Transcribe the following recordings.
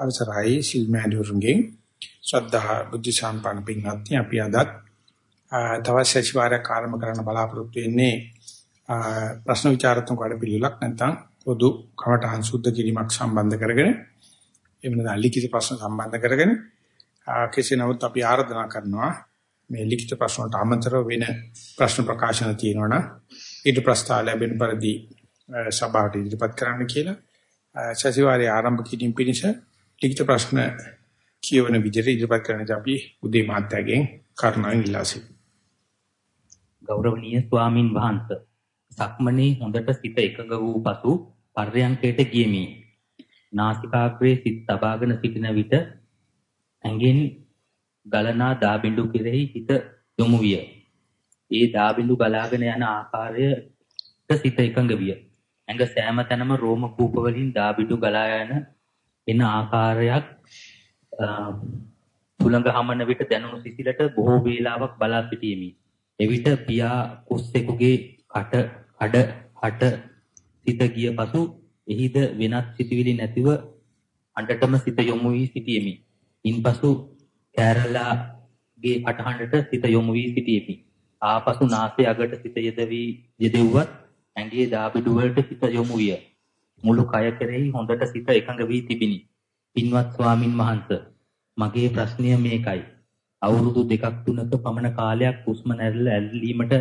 අවසරයි සිල් මෑණිවරුන්ගෙන්. ශ්‍රද්ධා බුද්ධ සම්පන්න පින්වත්නි අපි අදත් තවත් සතිವಾರයක් ආරම්භ කරන්න බලාපොරොත්තු වෙන්නේ ප්‍රශ්න විචාරතුංග වල පිළිලක් නැත්නම් පොදු කමඨාන් සුද්ධ කිරීමක් සම්බන්ධ කරගෙන එහෙම නැත්නම් ලිඛිත ප්‍රශ්න සම්බන්ධ කරගෙන කෙසේ නමුත් අපි ආරාධනා කරනවා මේ ලිඛිත ප්‍රශ්න වලට අමතරව වෙන ප්‍රශ්න ප්‍රකාශන තියෙනවා නම් ඊට ප්‍රස්තාව ලැබෙන පරිදි සභාවට ඉදිරිපත් කරන්න කියලා සතිವಾರයේ ආරම්භ කිරීම පිණිස ලිඛිත ප්‍රශ්න කියවන විදිහට ඉදිරිපත් කරන්න අපි උදේ මාත්‍යාගෙන් කරුණාවෙන් ඉල්ලා සිටිනවා. ගෞරවනීය ස්වාමින් වහන්සේ සක්මනේ හොඳට සිත එකඟ වූ පසු පර්යංකයට ගියමි. නාසිකාග්‍රේ සිත් තබාගෙන සිටින විට ඇඟෙන් ගලනා දාබිඳු කෙරෙහි හිත යොමු විය. ඒ දාබිඳු ගලාගෙන යන ආකාරයට සිත එකඟ විය. ඇඟ සෑම තැනම රෝම කූප වලින් දාබිඳු ගලා යන එන ආකාරයක් තුලඟ හමන විට දැනුණු සිසිලට බොහෝ වේලාවක් බලා සිටීමි. එවිට පියා කුස්සෙකුගේ කට කඩ හට සිත ගිය පසු එහිද වෙනත් සිටිවිලි නැතිව අඬටම සිත යොමු වී සිටීමි. ඉන්පසු කෑරලාගේ කටහඬට සිත යොමු වී සිටීමි. ආපසු නාසය අගට සිත යෙදවි යෙදුවත් ඇඟේ දාබිඩු වලට සිත යොමු විය. මුළු කය කෙරෙහි හොඳට සිත එකඟ වී තිබිනි. පින්වත් ස්වාමින් වහන්සේ මගේ ප්‍රශ්නය මේකයි. අවුරුදු දෙකක් තුනක පමණ කාලයක් හුස්ම නැරළ ඇල්ලීමට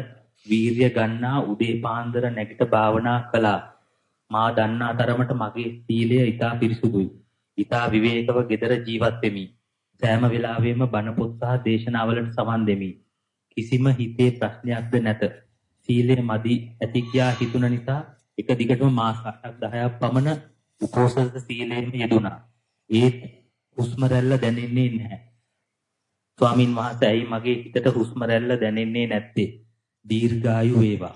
වීරිය ගන්නා උදේ පාන්දර නැගිට භාවනා කළා. මා දන්නා තරමට මගේ සීලය ඊටා පිරිසුදුයි. ඊටා විවේකව gedara ජීවත් වෙමි. සෑම වෙලාවෙම බණ පොත් සහ දේශනාවලට සමන් දෙමි. කිසිම හිතේ ප්‍රශ්නයක්ද නැත. සීලය මදි ඇති කියා හිතුන නිසා එක දිගටම මාස 8ක් 10ක් පමණ උපෝසථ සීලයෙන් යෙදුණා. ඒත් හුස්ම රැල්ල දැනෙන්නේ නැහැ. ස්වාමින් වහන්සේ ඇයි මගේ හිතට හුස්ම රැල්ල දැනෙන්නේ නැත්තේ? දීර්ඝායු වේවා.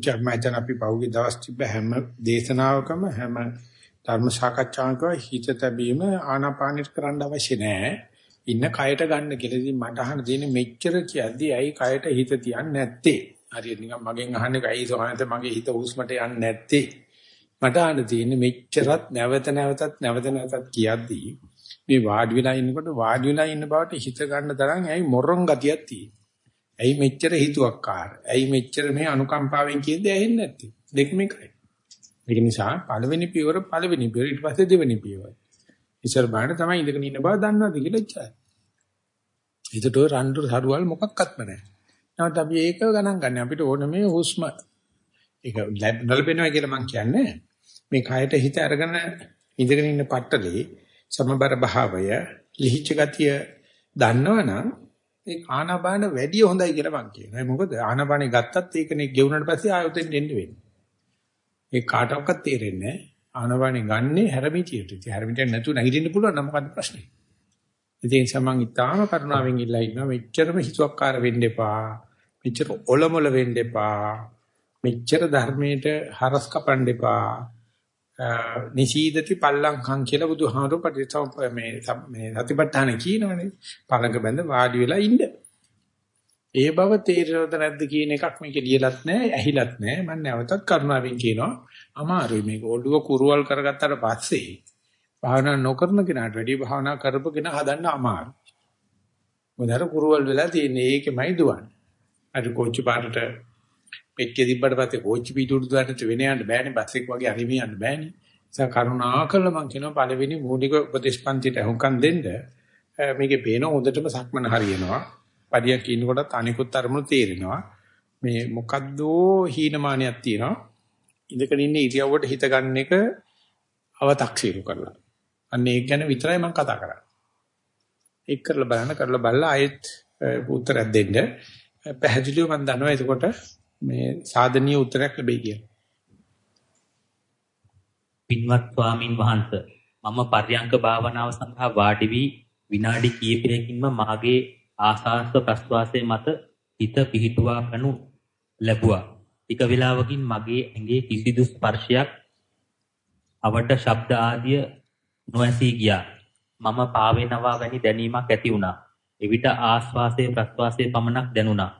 ජර්මයන් අපි පෞගේ දවස් තිබ්බ හැම දේශනාවකම හැම ධර්ම සාකච්ඡාවක හිත තැබීම ආනාපානෙට කරන්න අවශ්‍ය නැහැ. ඉන්න කයට ගන්න කියලා. ඉතින් මට අහන්න තියෙන්නේ මෙච්චර කියද්දි ඇයි කයට හිත තියන්නේ නැත්තේ? හරියට නිකන් මගෙන් අහන්නේ ඇයි සෝහන්ත මගේ හිත හුස්මට යන්නේ නැත්තේ? මට අහන්න තියෙන්නේ මෙච්චරත් නැවත නැවතත් නැවත නැවතත් කියද්දි මේ වාඩි වෙලා ඉන්නකොට වාඩි වෙලා ඉන්න බවට හිත ගන්න තරම් ඇයි මොරොන් ගතියක් තියෙන්නේ? ඇයි මෙච්චර හිතුවක්කාර? ඇයි මෙච්චර මේ අනුකම්පාවෙන් කියන්නේ ඇහෙන්නේ නැත්තේ? දෙකම එකයි. ඒක නිසා පළවෙනි පියවර පළවෙනි පියවර ඊට පස්සේ දෙවෙනි පියවර. ඉස්සර බාහිර තමයි ඉඳගෙන ඉන්න බව දන්නවද කියලා ඉච්චායි. හිතට රණ්ඩු සරුවල් මොකක්වත්ම නැහැ. නමුත් අපි ඒක ගණන් ගන්න අපිට ඕන මේ හුස්ම ඒක ලැබෙනවා කියලා මම කියන්නේ මේ කයට හිත අරගෙන ඉඳගෙන ඉන්න පట్టලේ සමබර භාවය ලිහිච්ච ගතිය දන්නවනම් ඒ ආනාපාන වැඩි හොඳයි කියලා මම කියනවා. මොකද ආනාපානෙ ගත්තත් ඒකනේ ගෙවුනට පස්සේ ආයතෙන් එන්න වෙන්නේ. ඒ කාටවත් තේරෙන්නේ නැහැ. ආනාපානෙ ගන්නෙ හැරමිටියට. ඉතින් හැරමිටියට නැතුව නැගිටින්න පුළුවන් නම් මොකද්ද ප්‍රශ්නේ? ඉතින් සමන් ඊටාම කරුණාවෙන් ඉල්ලා ඉන්නවා මෙච්චරම හිතුවක්කාර වෙන්න එපා. මෙච්චර ඔලොමොල වෙන්න එපා. මෙච්චර ධර්මයට හරස් කපන්න එපා. නිශීදති පල්ලංකම් කියලා බුදුහාමුදුරු පටිච්චසමුප්ප මේ මේ සතිපට්ඨාන කියනවනේ. පළඟ බඳ වාඩි වෙලා ඉන්න. ඒ බව තේරෙනවද නැද්ද කියන එකක් මේක ලියලත් නැහැ, ඇහිලත් නැහැ. මම නැවතත් කරුණාවෙන් කියනවා. අමාරුයි මේක ඔළුව කුරුවල් කරගත්තාට පස්සේ භාවනා නොකරන කෙනාට වැඩිය භාවනා කරපු කෙනා හදන්න අමාරුයි. මොනතර කුරුවල් වෙලා තියෙන්නේ ඒකෙමයි දුවන්නේ. අර කොච්චි පාටට පෙට්ටිය තිබ්බට පස්සේ කෝච්චි පිටුඩු දාන්නට වෙන යන්න බෑනේ බස් එක වගේ අරිමිය යන්න බෑනේ. ඒ කරුණාකරලා මම කියනවා පළවෙනි මූලික උපදේශ පන්තිට අහුම්කම් දෙන්න. මේකේ පේන හොඳටම සක්මන හරියනවා. පරියක් ඉන්නකොටත් අනිකුත් අරමුණු තේරෙනවා. මේ මොකද්ද හීනමානයක් තියෙනවා. ඉඳගෙන ඉන්න ඉරියව්වට හිත ගන්න එක අව탁සීරු කරලා. අන්න ඒක ගැන විතරයි මම කතා කරන්නේ. ඒක කරලා බලන්න කරලා බලලා ආයෙත් උත්තරයක් දෙන්න. පැහැදිලිව මම දන්නවා එතකොට මේ සාධනීය උත්තරයක් ලැබෙයි කියලා. පින්වත් ස්වාමින් වහන්සේ මම පර්යංක භාවනාව සඳහා වාඩි වී විනාඩි කිහිපයකින්ම මාගේ ආසාස්ව ප්‍රස්වාසයේ මත හිත පිහිටුවා ගනු ලැබුවා. ටික වේලාවකින් මගේ ඇඟේ කිසිදු ස්පර්ශයක් අවට ශබ්ද ආදිය නොඇසී ගියා. මම පාවෙනවා වැනි දැනීමක් ඇති වුණා. එවිට ආස්වාසයේ ප්‍රස්වාසයේ පමණක් දැනුණා.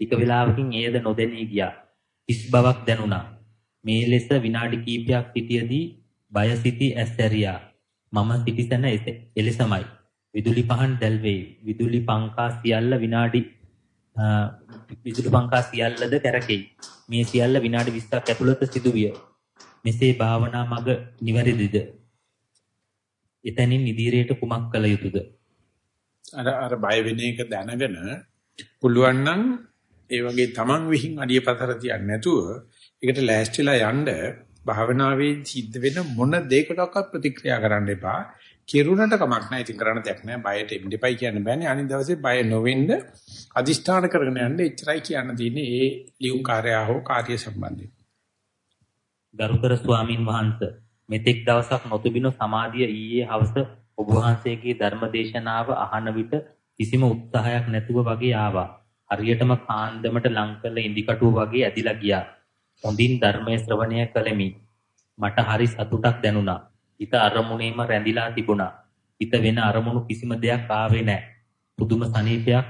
ටික වේලාවකින් එයද නොදැනී ගියා. හිස් බවක් දැනුණා. මේ ලෙස විනාඩි කිහිපයක් සිටියේදී බය සිටි ඇස් ඇරියා. මම සිටිසන එලෙසමයි. විදුලි පහන් දැල්වේ. විදුලි පංකා සියල්ල විනාඩි විදුලි පංකා සියල්ලද කැරකෙයි. මේ සියල්ල විනාඩි 20ක් ඇතුළත සිදුවිය. මෙසේ භාවනා මඟ නිවැරදිද? එතනින් ඉදිරියට කුමක් කළ යුතුද? අර අර බය වෙන එක දැනගෙන පුළුවන් නම් ඒ වගේ Taman විහිං අඩියපතර තියන්නේ නැතුව ඒකට ලෑස්තිලා යන්න භාවනාවේ සිද්ධ වෙන මොන දෙයකටවත් ප්‍රතික්‍රියා කරන්න එපා. කිරුණට කමක් නැහැ. ඉතින් කරන්න දෙයක් නැහැ. බයට එන්න එපයි කියන්න බෑනේ. අනිත් දවසේ බය නොවෙන්න අදිෂ්ඨාන කරගෙන යන්න එච්චරයි කියන්න තියෙන්නේ. ඒ ලියුම් කාර්යය හෝ කාර්ය සම්බන්ධයෙන්. ගරුතර ස්වාමින් වහන්සේ මෙතෙක් දවසක් නොතිබුණු සමාධිය ඊයේ හවස ඔබ වහන්සේගේ ධර්මදේශනාව අහන විට කිසිම උත්සාහයක් නැතුව වගේ ආවා. හරියටම කාන්දමට ලං කළ ඉදිකටුව වගේ ඇදිලා ගියා. හොඳින් ධර්මයේ ශ්‍රවණය කළෙමි. මට හරි සතුටක් දැනුණා. හිත අරමුණේම රැඳිලා තිබුණා. හිත වෙන අරමුණු කිසිම දෙයක් ආවේ නැහැ. පුදුම සනීපයක්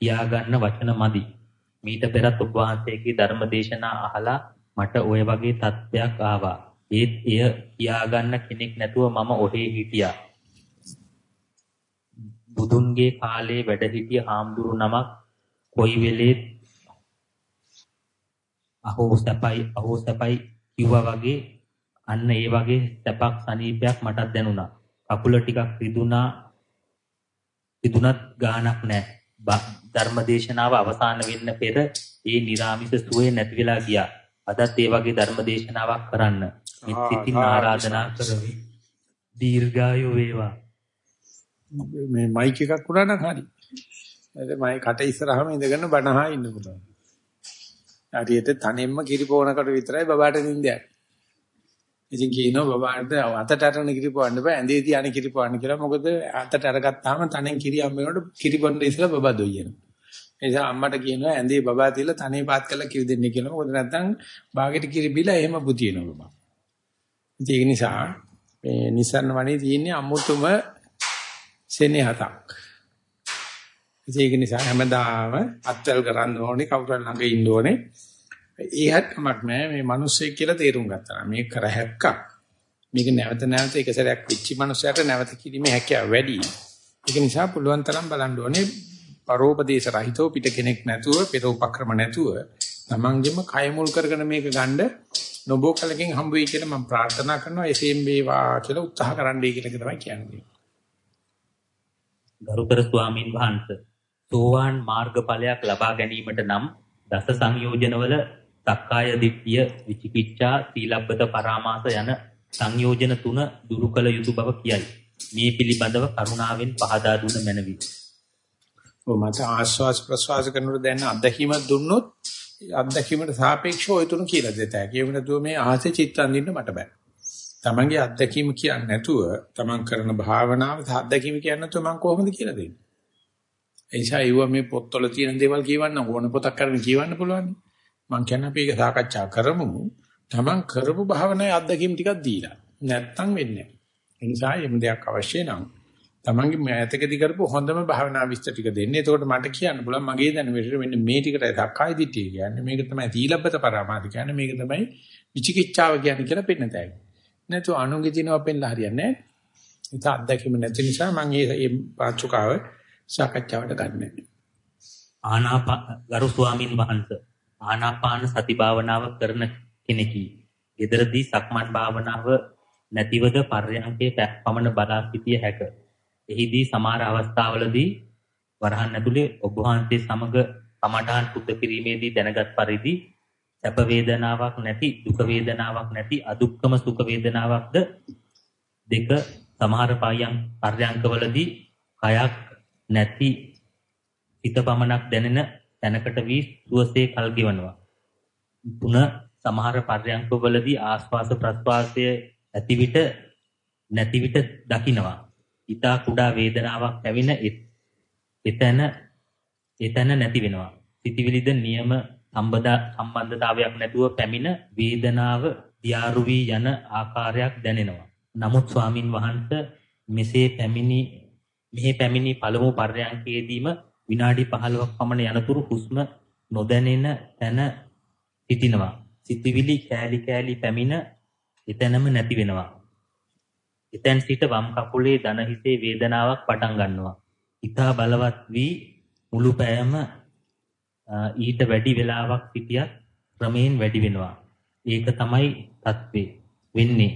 කියා ගන්න වචන මදි. මීට පෙරත් ඔබ වහන්සේගේ ධර්මදේශනා අහලා මට ওই වගේ තත්ත්වයක් ආවා. ඒත් එය කියා ගන්න කෙනෙක් නැතුව මම ඔහේ හිටියා. බුදුන්ගේ කාලේ වැඩ සිටිය හාමුදුරු නමක් කොයි වෙලේත් අහෝ සැපයි අහෝ සැපයි කිව්වා වගේ අන්න ඒ වගේ සැපක් සනීපයක් මටත් දැනුණා. කකුල ටිකක් රිදුනා රිදුනත් ගාණක් නැහැ. ධර්මදේශනාව අවසන් වෙන්න පෙර ඒ නිර්ාමිස සුවේ නැති වෙලා ගියා. අදත් ඒ වගේ ධර්මදේශනාවක් කරන්න මෙත් සිතින් ආරාධනා කරමි. දීර්ඝායු වේවා. මේ මයික් එකක් උනා නම් හරි. එතන මයි කට ඉස්සරහම ඉඳගෙන බනහා ඉන්න පුළුවන්. හරියට තනෙම්ම කිරිපෝනකට විතරයි බබාට නිින්දයක්. ඉතින් කියනවා බබාට අතට අරන කිරිපොවන්න බෑ ඇඳේ තියාන කිරිපොවන්න කියලා. මොකද අතට අරගත්තාම තනෙන් කිරි අම්මේනොට කිරිපොන්න ඉස්සලා බබා දොයියනවා. ඒ නිසා අම්මට කියනවා ඇඳේ බබා තියලා තනේ පාත් කරලා කිරි දෙන්න කියලා. මොකද නැත්තම් බාගෙට කිරි බිලා එහෙම බුතියනවා බබා. ඒක නිසා මේ නිසන්න වනේ තියෙන්නේ අමුතුම සෙනෙහතක්. ඒක නිසා හැමදාම අත්වල කරන්න ඕනේ කවුරුන් ළඟ ඉන්න ඕනේ. ඒහත් කමක් නැහැ මේ මිනිස්සෙක් කියලා තේරුම් ගත්තා. මේක කර හැක්කක්. මේක නැවත නැවත එක සැරයක් පිච්චි මිනිස්සයාට නැවත කිරීමේ හැකියාව වැඩි. ඒක නිසා පුළුවන් තරම් බලන්න ඕනේ පරෝපදේශ රහිතව පිට කෙනෙක් නැතුව පෙර උපක්‍රම නැතුව තමන්ගෙම කය මුල් කරගෙන මේක ගන්න නොබෝ කලකින් හම්බ වෙයි කියලා මම ප්‍රාර්ථනා කරනවා එසේම වේවා කියලා උත්සාහ කරන්නයි කියලා තමයි කියන්නේ. ගරුතර ස්වාමින් වහන්සේ සෝවාන් මාර්ගඵලයක් ලබා ගැනීමට නම් දස සංයෝජනවල සක්කාය දිට්ඨිය විචිකිච්ඡා සීලබ්බත පරාමාස යන සංයෝජන තුන දුරු කළ යුතු බව කියයි. මේ පිළිබඳව කරුණාවෙන් පහදා දුන මැනවි. ඔව් මට ආස්වාස් ප්‍රසවාස කරනකොට දැන් අත්දැකීම දුන්නොත් අත්දැකීමට සාපේක්ෂව ওই තුන කියලා දෙතයි. ඒ වෙනතුව මේ ආසේ චිත්ත අඳින්න මට බෑ. තමන්ගේ අත්දැකීම කියන්නේ නැතුව තමන් කරන භාවනාව අත්දැකීම කියන්නේ නැතුව මම කොහොමද කියලා දෙන්නේ? ඒ නිසා ඒව මේ පොත්වල තියෙන දේවල් කියවන්න ඕන පොතක් කරගෙන කියවන්න පුළුවන්. මම කියන්නේ අපි ඒක සාකච්ඡා කරමු. තමන් කරපු භාවනාවේ අත්දැකීම් ටිකක් දීලා. නැත්තම් වෙන්නේ නැහැ. ඒ නිසා එහෙම දෙයක් අවශ්‍ය නම් තමන්ගේ මෑතකදී කරපු හොඳම භාවනා විස්තර ටික දෙන්න. එතකොට මට කියන්න පුළුවන් මගේ දැනුමට මෙන්න මේ ටිකට සක්කාය දිට්ඨිය කියන්නේ. මේක තමයි තීලබ්බත පරමාර්ථ කියන්නේ. මේක තමයි විචිකිච්ඡාව කියන්නේ කියලා පෙන්නතයි. නැතු අනුන්ගේ දිනව පෙන්නලා හරියන්නේ නැහැ. ඒක අත්දැකීම නැති නිසා මම මේ පාචුකාව සාකච්ඡාවට ගන්නෑ. ආනාපා ගරු ස්වාමින් වහන්සේ ආනාපාන සති භාවනාව කරන කෙනෙකි. ඊදරදී සක්මන් භාවනාව නැතිවද පර්යංකේ පැප්පමණ බලා සිටිය හැක. එහිදී සමහර අවස්ථාවලදී වරහන් ඇතුලේ ඔබ වහන්සේ සමග කමඨාන් සුද්ධ කිරීමේදී දැනගත් පරිදි සැප වේදනාවක් නැති දුක වේදනාවක් නැති අදුක්කම සුඛ වේදනාවක්ද දෙක සමහර පයන් පර්යංකවලදී කයක් නැති හිත පමණක් දැනෙන තැනකට වී සුවසේ කල් ගෙවනවා. තුන සමහර පර්යංකවලදී ආස්වාස ප්‍රස්වාසය ඇති විට නැති විට දකින්නවා. ඊතා කුඩා වේදනාවක් ඇවින එතන එතන නැති වෙනවා. සිතවිලිද නියම සම්බන්ධතාවයක් නැතුව පැමිණ වේදනාව දියාරු වී යන ආකාරයක් දැනෙනවා. නමුත් ස්වාමින් වහන්සේ මෙසේ පැමිණි මෙහි පැමිණි පළමු පර්යංකයේදීම විනාඩි 15ක් පමණ යනතුරු හුස්ම නොදැනෙන තැන සිටිනවා. සිතවිලි කෑලි කෑලි පැමිණ එතනම නැති වෙනවා. එතෙන් සිට වම් කකුලේ දන හිසේ වේදනාවක් පටන් ගන්නවා. ඊතා බලවත් වී මුළු පෑයම ඊට වැඩි වෙලාවක් සිටියත් ක්‍රමයෙන් වැඩි වෙනවා. ඒක තමයි தત્වේ වෙන්නේ.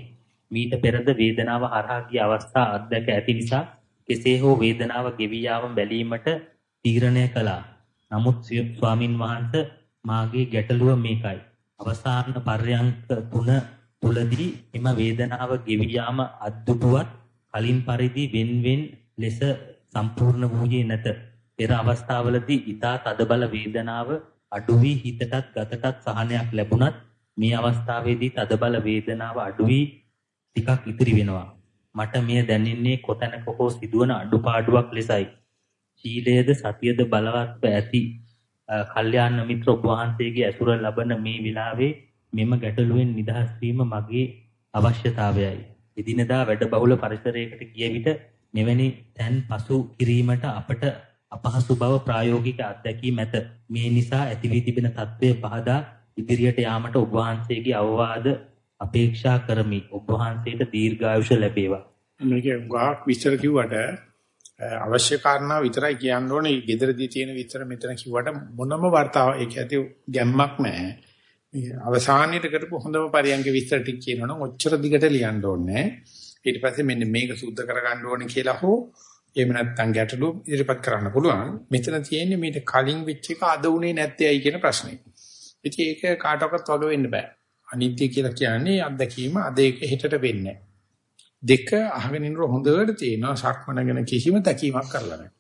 මීට පෙරද වේදනාව හරහා ගිය අවස්ථා අත්දැක ඇති නිසා කෙසේ හෝ වේදනාව ගෙවි යාම බැලීමට තීරණය කළා. නමුත් ස්වාමින් වහන්සේ මාගේ ගැටලුව මේකයි. අවසාන පර්යංක තුන තුලදී එම වේදනාව ගෙවි යාම අද්දුටුවත් කලින් පරිදි වෙන්වෙන් ලෙස සම්පූර්ණ වූයේ නැත. පෙර අවස්ථාවලදී ඊතා තදබල වේදනාව අඩු වී හිතටත් ගතටත් සහනයක් ලැබුණත් මේ අවස්ථාවේදී තදබල වේදනාව අඩු වී ටිකක් ඉතිරි වෙනවා. මට මෙය දැනෙන්නේ කොතැනක හෝ සිදුවන අඩුපාඩුවක් ලෙසයි. සීලයේද සතියද බලවත්ව ඇති කල්යාණ මිත්‍ර ඔබ වහන්සේගේ ඇසුර ලබන මේ විලාවේ මෙම ගැටලුවෙන් නිදහස් වීම මගේ අවශ්‍යතාවයයි. එදිනදා වැඩබහුල පරිසරයකට ගිය විට මෙවැනි තැන් පසු කිරීමට අපට අපහසු බව ප්‍රායෝගික අත්දැකීම් ඇත. මේ නිසා ඇති වී තිබෙන తත්වය පහදා ඉදිරියට යාමට ඔබ වහන්සේගේ අවවාද අපේක්ෂා කරමි. ඔබ වහන්සේට දීර්ඝායුෂ ලැබේවා. මේක ගාක් විස්තර කිව්වට අවශ්‍ය කාරණා විතරයි කියන්න ඕනේ. ගෙදරදී තියෙන විතර මෙතන කිව්වට මොනම වර්තාව ඒක ඇති ගැම්මක් නැහැ. අවසානයේට කරපු හොඳම පරියන්ක විස්තර ටික කියනවනම් ඔච්චර දිගට ලියන්න ඕනේ. ඊට පස්සේ මෙන්න මේක සුද්ධ කරගන්න ඕනේ කියලා හෝ එහෙම නැත්නම් ගැටලු ඉදිරිපත් කරන්න පුළුවන්. මෙතන තියෙන්නේ මීට කලින් වෙච්ච එක අද උනේ නැත්තේයි කියන ප්‍රශ්නේ. ඉතින් ඒක කාටවත් වග වෙන්න බෑ. අනිත්‍ය කියලා කියන්නේ අත්දැකීම අද ඒක හෙටට වෙන්නේ දෙක අහගෙන ඉන්නර හොඳට තියෙනවා සක්මන ගැන කිසිම තැකීමක් කරලා නැහැ.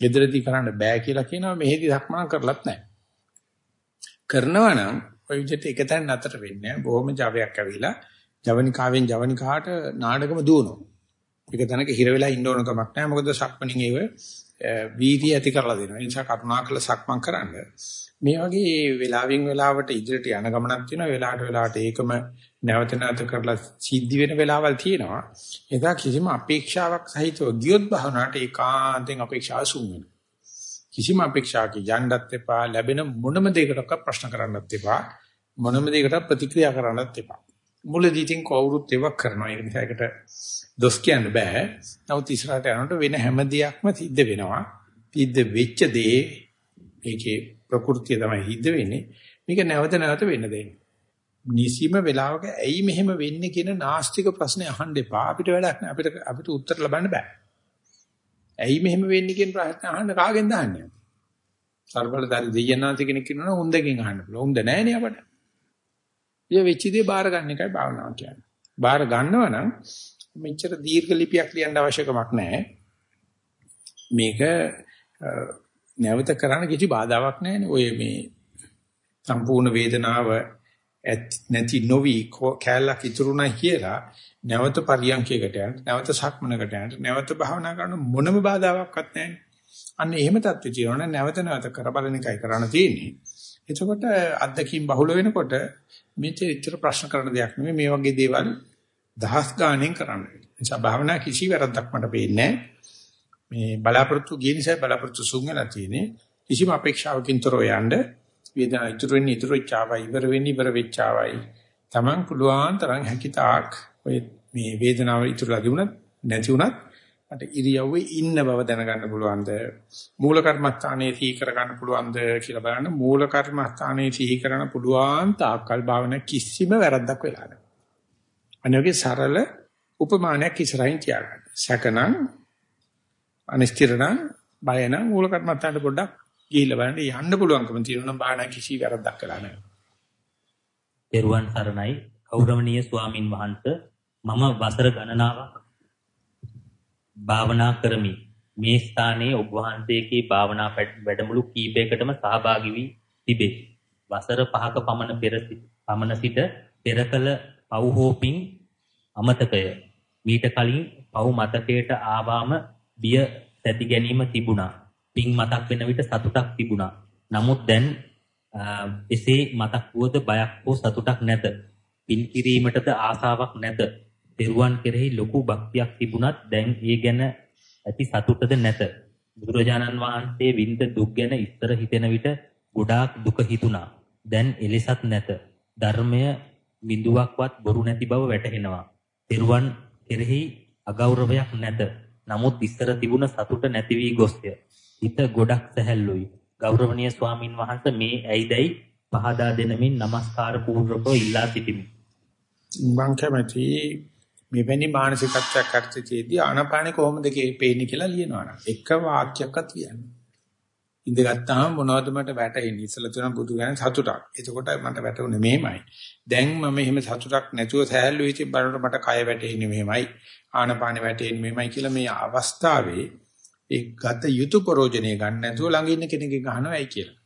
ගෙදරදී කරන්න බෑ කියලා කියනවා මෙහෙදි සක්මන කරලත් නැහැ. කරනවා නම් ඔය විදිහට එක තැන නතර වෙන්නේ බොහොම ජවයක් ඇවිලා ජවනිකාවෙන් ජවනිකාට නාඩගම දුවනවා. එක තැනක හිර වෙලා ඉන්න ඕන කමක් නැහැ. මොකද සක්මණින් ඒව වීර්ය ඇති කරලා දෙනවා. ඒ නිසා කරුණාකර සක්මන් කරන්න. මේ වගේ වෙලාවෙන් වෙලාවට ඉදිරියට යන ගමනක් තියෙනවා. වෙලාවට වෙලාවට ඒකම නැවත නැවත කරලා සිද්ධ වෙන වෙලාවල් තියෙනවා. ඒක කිසිම අපේක්ෂාවක් සහිතව ගියොත් භවනාට ඒකාන්තයෙන් අපේක්ෂාව සුන් වෙනවා. කිසිම අපේක්ෂාවක යන්නත් එපා ලැබෙන මොනම දෙයකටවත් ප්‍රශ්න කරන්නත් එපා මොනම දෙයකට ප්‍රතික්‍රියා කරන්නත් එපා මුලදී තින් කවුරුත් ඒවක් කරනවා ඒ නිසා ඒකට දොස් කියන්න බෑ නමුත් ඉස්සරහට යනකොට වෙන හැම දෙයක්ම සිද්ධ වෙනවා සිද්ධ වෙච්ච දේ ඒකේ ප්‍රകൃතිය තමයි සිද්ධ වෙන්නේ මේක නැවත නැවත වෙන්න දෙන්න නිසීම වෙලාවක ඇයි මෙහෙම වෙන්නේ කියන නාස්තික ප්‍රශ්නේ අහන්න එපා අපිට වැඩක් නෑ අපිට අපිට උත්තර ලබන්න බෑ ඇයි මෙහෙම වෙන්නේ කියන ප්‍රශ්න අහන්න කාගෙන්ද අහන්නේ? සර්බලදාරි දෙයනාති කෙනෙක් කියනවා උන්දකින් අහන්න පුළුවන්. උන්ද නැහැනේ අපට. ඊය වෙච්ච දේ බාර ගන්න එකයි භාවනාව කියන්නේ. බාර ගන්නවා නම් මෙච්චර දීර්ඝ ලිපියක් ලියන්න අවශ්‍යකමක් නැහැ. මේක නැවත කරන්න කිසි බාධාවක් නැහැනේ. ඔය මේ සම්පූර්ණ වේදනාව නැති නොවි කැලක් ඉතුරුනා කියලා නැවත පරියන්කයකට යන්න, නැවත සක්මනකට යන්න, නැවත භාවනා කරන මොනම බාධාවක්වත් නැහැ. අන්න එහෙම தත්ත්වය තියෙනවා නැවත නැවත කර බලන එකයි කරන්න තියෙන්නේ. එතකොට අත්දැකීම් බහුල වෙනකොට මේක ඉතර ප්‍රශ්න කරන දෙයක් නෙමෙයි මේ වගේ දේවල් දහස් ගාණෙන් කරන්න. නිසා භාවනා කිසි වැරද්දක් මට පේන්නේ මේ බලාපොරොත්තු ගිය නිසා බලාපොරොත්තු සුන්ගලා තියෙන්නේ කිසිම අපේක්ෂාවකින් තොරව යන්න වේදනා ඉතුරු වෙන්නේ ඉතුරු වෙච්චාවයි ඉවර වෙන්නේ ඉවර වෙච්චාවයි. Taman පුළුවන් තරම් හැකිතාක් ඔය මේ වේදනාව ඉතුරුලා දුණත් නැති වුණත් මට ඉරියව්වේ ඉන්න බව දැනගන්න පුළුවන්ද මූල කර්මස්ථානයේ සිහි කරගන්න පුළුවන්ද කියලා බලන්න මූල කර්මස්ථානයේ සිහි කරන්න පුළුවන් තාක්කල් භාවන කිසිම වැරද්දක් වෙලා නැහැ. අනිවාර්ය සරල උපමානයක් ඉස්සරහින් තියාගන්න. සැකනම් අනිස්තිරණ බයනම් මූල කර්මස්ථානට පොඩ්ඩක් ගිහිල්ලා බලන්න යන්න පුළුවන්කම තියෙනවා නම් භාවනා කිසි වැරද්දක් වෙලා නැහැ. පෙරුවන් සරණයි ගෞරවනීය ස්වාමින් වහන්සේ මම වසර ගණනාවක් භාවනා කරමි. මේ ස්ථානයේ ඔබ වහන්සේගේ භාවනා වැඩමුළු කීපයකටම සහභාගී වී තිබේ. වසර 5ක පමණ පෙර පමණ සිට පෙරකල පව් හෝපින් අමතකය. මීට කලින් පව් මතකයට ආවාම බිය තැති ගැනීම තිබුණා. පින් මතක් වෙන විට සතුටක් තිබුණා. නමුත් දැන් එසේ මතක් වුවද බයක් හෝ සතුටක් නැත. පින් කිරීමටද ආසාවක් නැත. දෙරුවන් කෙරෙහි ලොකු භක්තියක් තිබුණත් දැන් ඒ ගැන ඇති සතුටද නැත. බුදුරජාණන් වහන්සේ විඳ දුක් ගැන ඉස්තර හිතෙන විට ගොඩාක් දුක හිතුණා. දැන් එලෙසත් නැත. ධර්මය බිඳුවක්වත් බොරු නැති බව වැටහෙනවා. දෙරුවන් කෙරෙහි අගෞරවයක් නැත. නමුත් ඉස්සර තිබුණ සතුට නැති වී ගොස්ය. හිත ගොඩක් සැහැල්ලුයි. ගෞරවනීය ස්වාමින් වහන්සේ මේ ඇයිදයි පහදා දෙනමින් নমස්කාර පූර්වකව ඉල්ලා සිටිමි. මං කැමති මෙවැනි මානසිකත්වයක් අර්ථයේදී ආනාපානෙ කොහොමද පේන්නේ කියලා ලියනවා. එක වාක්‍යයක්වත් කියන්නේ. ඉඳගත්තාම මොනවද මට වැටෙන්නේ? ඉස්සලා තුන බුදු ගැන සතුටක්. එතකොට මට වැටුනේ මෙහෙමයි. දැන් මම එහෙම සතුටක් නැතුව සෑහළු වෙච්ච බලනකොට මට කය වැටෙන්නේ මෙහෙමයි. ආනපානෙ වැටෙන්නේ මෙහෙමයි කියලා මේ අවස්ථාවේ ඒ ගත යුතු ප්‍රෝජනේ ගන්න නැතුව ළඟ ඉන්න කෙනෙක්ගේ ගහනවා ඇයි කියලා.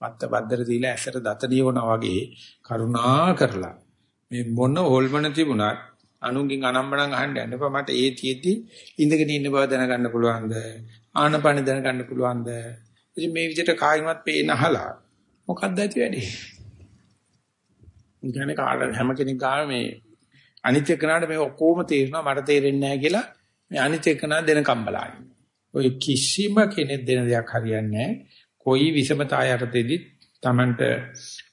පත්ත බද්දර දීලා ඇසට දත දියවනා වගේ කරුණා කරලා මේ මොන හොල්මන තිබුණත් අනුන්ගෙන් අනම්මනම් අහන්න යන්න එපා මට ඒ තියෙද්දි ඉඳගෙන ඉන්න බව දැනගන්න පුළුවන්ද ආනපන දැනගන්න පුළුවන්ද? ඉතින් මේ විදිහට කායිමත් පේන අහලා මොකක්ද ඇති වෙන්නේ ඉතින් කාට හැම කෙනෙක් ගාව මේ අනිත් එක්කනට මේ ඔක්කොම තේරෙනවා මට තේරෙන්නේ නැහැ කියලා මේ අනිත් එක්කන දෙනකම් බලන්නේ ඔය කිසිම කෙනෙක් දෙන දෙයක් හරියන්නේ නැහැ. කොයි විෂමතාය යටතේදී Tamanට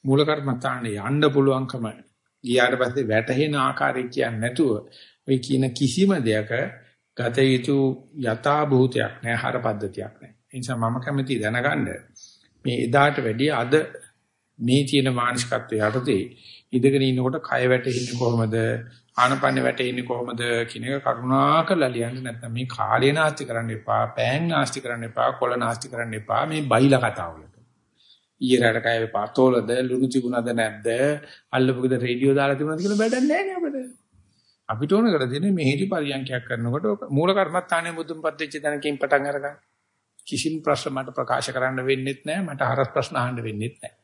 මූල කර්මත්තානේ යන්න පුළුවන්කම ගියාට පස්සේ වැටහෙන ආකාරය කියන්නේ නැතුව ඔය කියන කිසිම දෙයක ගත යුතු යථා භූතයක් නෑ හර පද්ධතියක් නෑ. ඒ නිසා මම කැමති දැනගන්න. මේ එදාට වැඩිය අද මේ තියෙන මානසිකත්වයේ යටතේ ඉඳගෙන ඉන්නකොට කය වැටෙන්නේ කොහොමද? ආනපන වැටෙන්නේ කොහොමද? කියන එක කරුණාකරලා ලියන්න නැත්නම් මේ කාලය නාස්ති කරන්න එපා පෑන් නාස්ති කරන්න එපා කොළ නාස්ති කරන්න එපා මේ බයිලා කතාවලට. ඊයරට කය පාතෝලද ලුණු තිබුණද නැද්ද? අල්ලපුකද රේඩියෝ දාලා තිබුණද කියලා වැඩක් නැහැ නේ අපිට. අපිට ඕන කරලා තියෙන්නේ මෙහෙදි පරියන්කයක් කරනකොට මූල කර්මස්ථානයේ මුදුන්පත් වෙච්ච තැනකින් පටන් අරගන්න. කිසිම ප්‍රශ්න මට ප්‍රකාශ කරන්න වෙන්නෙත් නැහැ මට හරස් ප්‍රශ්න අහන්න වෙන්නෙත් නැහැ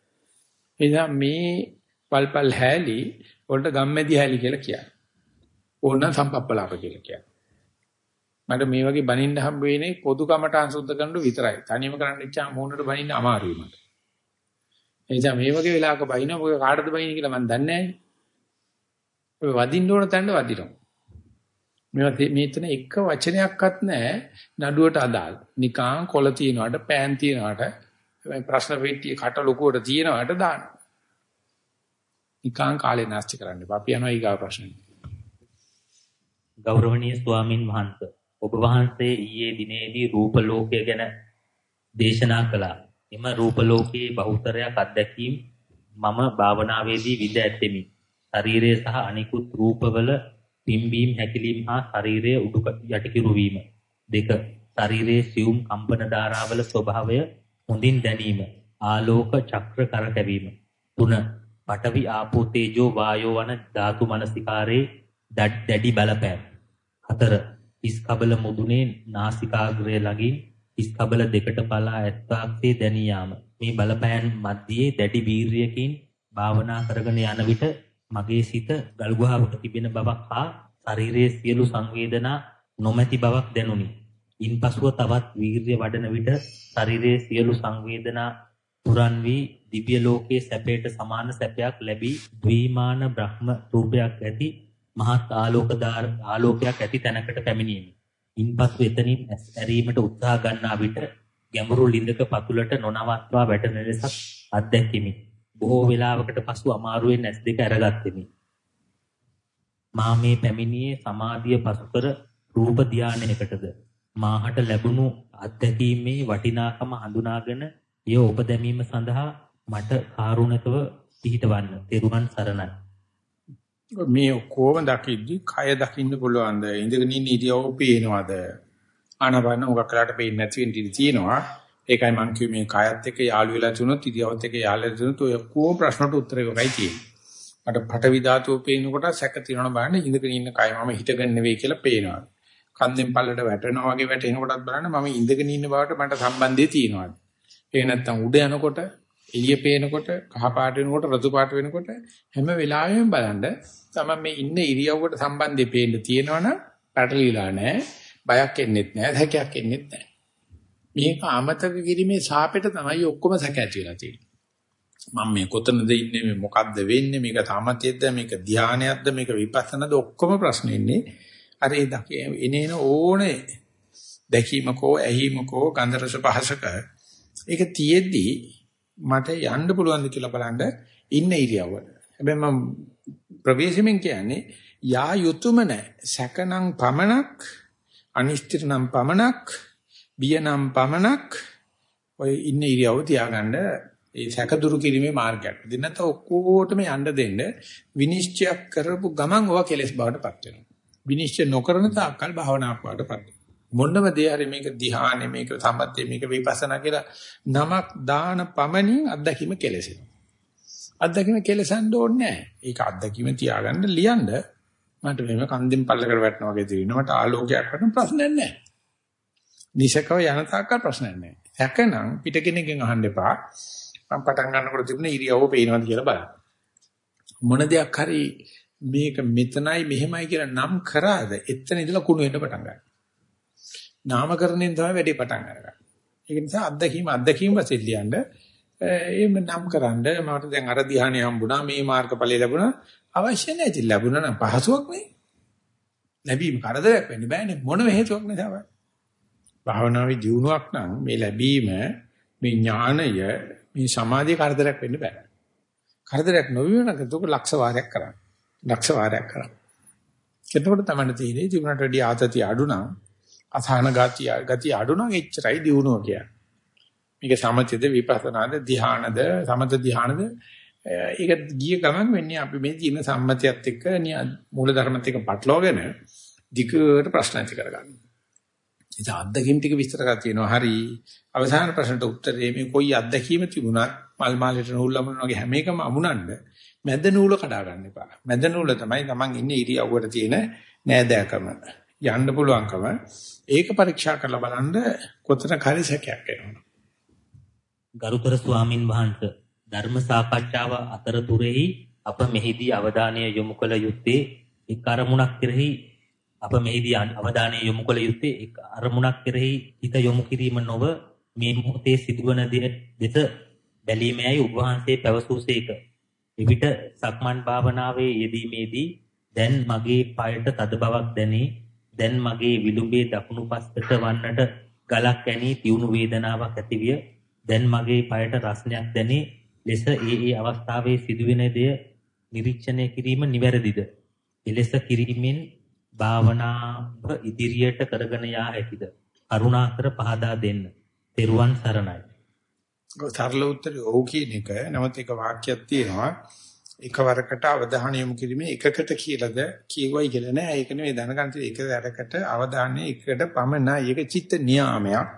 එනිසා මේ පල්පල් හැලි වලට ගම්මැදි හැලි කියලා කියන්නේ ඕනනම් සම්පප්පලාප කියලා කියන්නේ මට මේ වගේ බනින්න හම්බ වෙන්නේ පොදු කමටහන් සුද්ධ කරනු විතරයි. තනියම කරන්න ඉච්චා මොනකට බනින්න අමාරුයි මට. එනිසා මේ වගේ වෙලාවක බයින ඔය කාටද බයින කියලා මම දන්නේ නැහැ. ඔය වදින්න ඕන තැනට වදිනවා. මේවා මේතන එක වචනයක්වත් නැහැ නඩුවට අදාළ. නිකං කොළ තියනවාට පෑන් තියනවාට ප්‍රශ්න පෙට්ටිය කට ලොකුවට තියනවාට දාන්න. නිකං කාලේ නාස්ති කරන්න එපා. අපි යනවා ඊගා ප්‍රශ්නෙට. ගෞරවනීය ස්වාමින් වහන්සේ ඔබ වහන්සේ ඊයේ දිනේදී රූප ලෝකය ගැන දේශනා කළා. එම රූප ලෝකයේ බහුතරයක් අත්දැකීම් මම භාවනාවේදී විඳ ඇතෙමි. ශරීරය සහ අනිකුත් රූපවල පිම්බීම් හැකිලීම් හා ශරීරයේ උඩු යටිකිරු වීම. දෙක ශරීරයේ සියුම් කම්පන ධාරාවල ස්වභාවය හොඳින් දැනීම. ආලෝක චක්‍ර කරකැවීම. තුන පඨවි ආපෝ තේජෝ වායෝ වන ධාතු මනසිකාරේ දැඩි බලපෑම. හතර හිස් කබල මුදුනේ නාසිකාග්‍රය ළඟින් ඉස්කබල දෙකට පලා ඇත්වාක්සේ දැනී යාම. මේ බලපෑම් මැද්දේ දැඩි වීරියකින් භාවනා කරගෙන යන විට මගේ සිත ගල්ගුහාවක තිබෙන බවක් හා ශරීරයේ සියලු සංවේදනා නොමැති බවක් දැනුනි. ඉන්පසුව තවත් වීරිය වඩන විට ශරීරයේ සියලු සංවේදනා පුරන් වී දිව්‍ය ලෝකයේ සැපයට සමාන සැපයක් ලැබී ද්විමාන බ්‍රහ්ම රූපයක් ඇති මහත් ආලෝකදාර ආලෝකයක් ඇති තැනකට පැමිණීමේ ඉන්පසු එතනින් ඇස් ඇරීමට උත්සාහ ගන්නා විට ගැඹුරු ලිඳක පතුලට නොනවත්වා වැටෙන ලෙසක් අත්දැකිමි. බොහෝ වේලාවකට පසු අමාරුවෙන් ඇස් දෙක අරගත්ෙමි. මා මේ පැමිණියේ සමාධිය පසු කර රූප ධානයකටද මාහට ලැබුණු අත්දැකීමේ වටිනාකම හඳුනාගෙන එය උපදැමීම සඳහා මට කාරුණකව පිහිටවන්න. තෙරුවන් සරණයි. මේ කොහොම දකිද්දි කය දකින්න පුළුවන්ද ඉඳගෙන ඉන්න ඉරියව්ව පේනවද ආනවන උගක් කරලා පේන්නේ නැති වෙන්න ඉඩ තියෙනවා ඒකයි මම කිව්වේ මේ කයත් එක්ක යාළු වෙලා තුනොත් ඉරියව්වත් එක්ක යාළු වෙලා තුනොත් ඔය කොහොම ප්‍රශ්නට උත්තරේ ඔකයි තියෙන්නේ. මට පටවි ධාතුව පේනකොට සැක තියෙනවා බලන්න ඉඳගෙන ඉන්න කය මම හිටගෙන නෙවෙයි කියලා පේනවා. කන්දෙන් පල්ලට වැටෙනවා වගේ වැටෙනකොටත් බලන්න මම ඉඳගෙන ඉන්න බවට මට සම්බන්ධය තියෙනවා. ඒ නැත්තම් උඩ යනකොට එළිය පේනකොට කහ පාට වෙනකොට රතු පාට වෙනකොට හැම වෙලාවෙම බලන්න තමයි මේ ඉන්න ඉරියව්වට සම්බන්ධය පේන්න තියෙනවනම් පැටලිලා නැහැ. බයක් එන්නෙත් නැහැ. සැකයක් එන්නෙත් නැහැ. මේක අමතක කිරීමේ සාපෙට තමයි ඔක්කොම සැක ඇති වෙලා තියෙන්නේ මම මේ කොතනද ඉන්නේ මේ මොකද්ද වෙන්නේ මේක සමතයක්ද මේක ධානයක්ද මේක විපස්සනාද ඔක්කොම ප්‍රශ්න ඉන්නේ අර ඒ දකේ එනේන ඕනේ දැකීමකෝ ඇහිීමකෝ ගන්ධ රස පහසක ඒක තියෙද්දී මට යන්න පුළුවන්ද කියලා බලන්න ඉන්න ඉරියව්ව. හැබැයි මම ප්‍රවේශමෙන් කියන්නේ යා යුතුයම නැහැ. සැකනම් පමණක් අනිෂ්ඨිර නම් පමණක් බිය නම් පමණක් ඔය ඉන්න ඉරියව්ව තියාගන්න ඒ සැක දුරු කිරීමේ මාර්ගයක්. දෙන්න නැත්නම් ඔක්කොටම යන්න දෙන්න විනිශ්චය කරපු ගමන් ඔවා කෙලස් බවටපත් වෙනවා. විනිශ්චය නොකරන තාක්කල් භාවනාවක් වඩපත් වෙනවා. මොන්නම දේ හරි මේක ධ්‍යානෙ මේක සම්පත්තිය මේක විපස්සනා කියලා නමක් දාන පමණින් අත්දැකීම කෙලෙසෙනවා. අත්දැකීම කෙලසන්න ඕනේ නැහැ. ඒක අත්දැකීම තියාගන්න ලියන්න මට මෙහෙම කන්දෙන් පල්ලකට වැටෙනවා වගේ තියෙනවා. මට ආලෝකයක් වටන ප්‍රශ්නයක් නැහැ. නිසකව යන තාක්කල් ප්‍රශ්නයක් නැහැ. හැකනම් පිට කෙනෙක්ගෙන් අහන්න එපා. මම පටන් ගන්නකොට තිබුණ ඉරියව්ව පේනවාද කියලා බලන්න. මොන දෙයක් හරි මේක මෙතනයි මෙහෙමයි කියලා නම් කරාද එතන ඉඳලා කුණු වෙන්න පටන් ගන්නවා. නාමකරණයෙන් තමයි වැඩේ පටන් අරගන්නේ. ඒක නිසා අත්දැකීම අත්දැකීම වශයෙන් ලියන්න එහෙම නම් කරන්න මට දැන් අර ධ්‍යානෙ හම්බුණා මේ මාර්ගඵලය ලැබුණා අවශ්‍ය නැහැ ඉතින් ලැබුණා නම් පහසුවක් නේ. ලැබීම කරදරයක් වෙන්න බෑනේ මොන හේතුවක් නිසාද? භාවනාවේ දියුණුවක් නම් මේ ලැබීම මේ ඥානය මේ සමාධිය කරදරයක් වෙන්න බෑ. කරදරයක් නොවිනක දුක ලක්ෂ වාරයක් කරන්න. ලක්ෂ වාරයක් කරන්න. එතකොට තමයි තේරෙන්නේ ජීවිතයට වැඩි ආතතිය අඩු නම් අසහන ගතිය ගතිය අඩු නම් එච්චරයි දියුණුව කියන්නේ. මේක සමථයද විපස්සනාද ධ්‍යානද සමත ධ්‍යානද ඒක ගිය ගමන් වෙන්නේ අපි මේ ජීන සම්මතියත් එක්ක මූල ධර්මත් එක්ක පටලවාගෙන දිගට ප්‍රශ්න ඇති කරගන්නවා. ඉතින් අත්දැකීම් ටික විස්තර කරලා තියෙනවා. හරි. අවසාන ප්‍රශ්නට උත්තරේ මේ කොයි අත්දැකීම තිබුණත් මල් මාලේට නූල් ලබන වගේ හැම එකම අමුණන්න මැද නූල කඩා ගන්න එපා. මැද නූල තමයි Taman ඉන්නේ ඉරියව්වට තියෙන නෑදෑකම. යන්න පුළුවන්කම. ඒක පරීක්ෂා කරලා බලන්න කොතන කරි සැකයක් එනවා. ගරුතර ස්වාමින් වහන්සේ ධර්ම සාකච්ඡාව අතරතුරෙහි අප මෙහිදී අවධානය යොමු කළ යුත්තේ එක් අරමුණක් කෙරෙහි අප මෙහිදී අවධානය යොමු කළ යුත්තේ එක් අරමුණක් කෙරෙහි හිත යොමු කිරීම නොව මේ මොහොතේ සිදුවන දෙස බැලීමේයි ඔබ වහන්සේ පැවසූසේක. එවිට සක්මන් භාවනාවේ යෙදීමේදී දැන් මගේ පායට තද බවක් දැනේ. දැන් මගේ විලුඹේ දකුණු පස්සට වන්නට ගලක් ඇනී තියුණු වේදනාවක් ඇතිවිය. දැන් මගේ පායට රස්නයක් දැනේ. ලෙස ඒ ඒ අවස්ථාවේ සිදුවෙන දෙය නිරීක්ෂණය කිරීම නිවැරදිද? එලෙස කිරීමෙන් භාවනාව ඉදිරියට කරගෙන යා හැකිද? කරුණාකර පහදා දෙන්න. තෙරුවන් සරණයි. සරල උත්තරය ඔව් කියන එක. නමුත් එක වාක්‍යයක් තියෙනවා. එකවරකට අවධානය යොමු කිරීමේ එකකට කියලාද කියවයි කියලා නෑ. ඒක නෙවෙයි දැනගන්න තියෙන්නේ එක දැරකට අවධානය එකට පමණයි. ඒක චිත්ත නියාමයක්.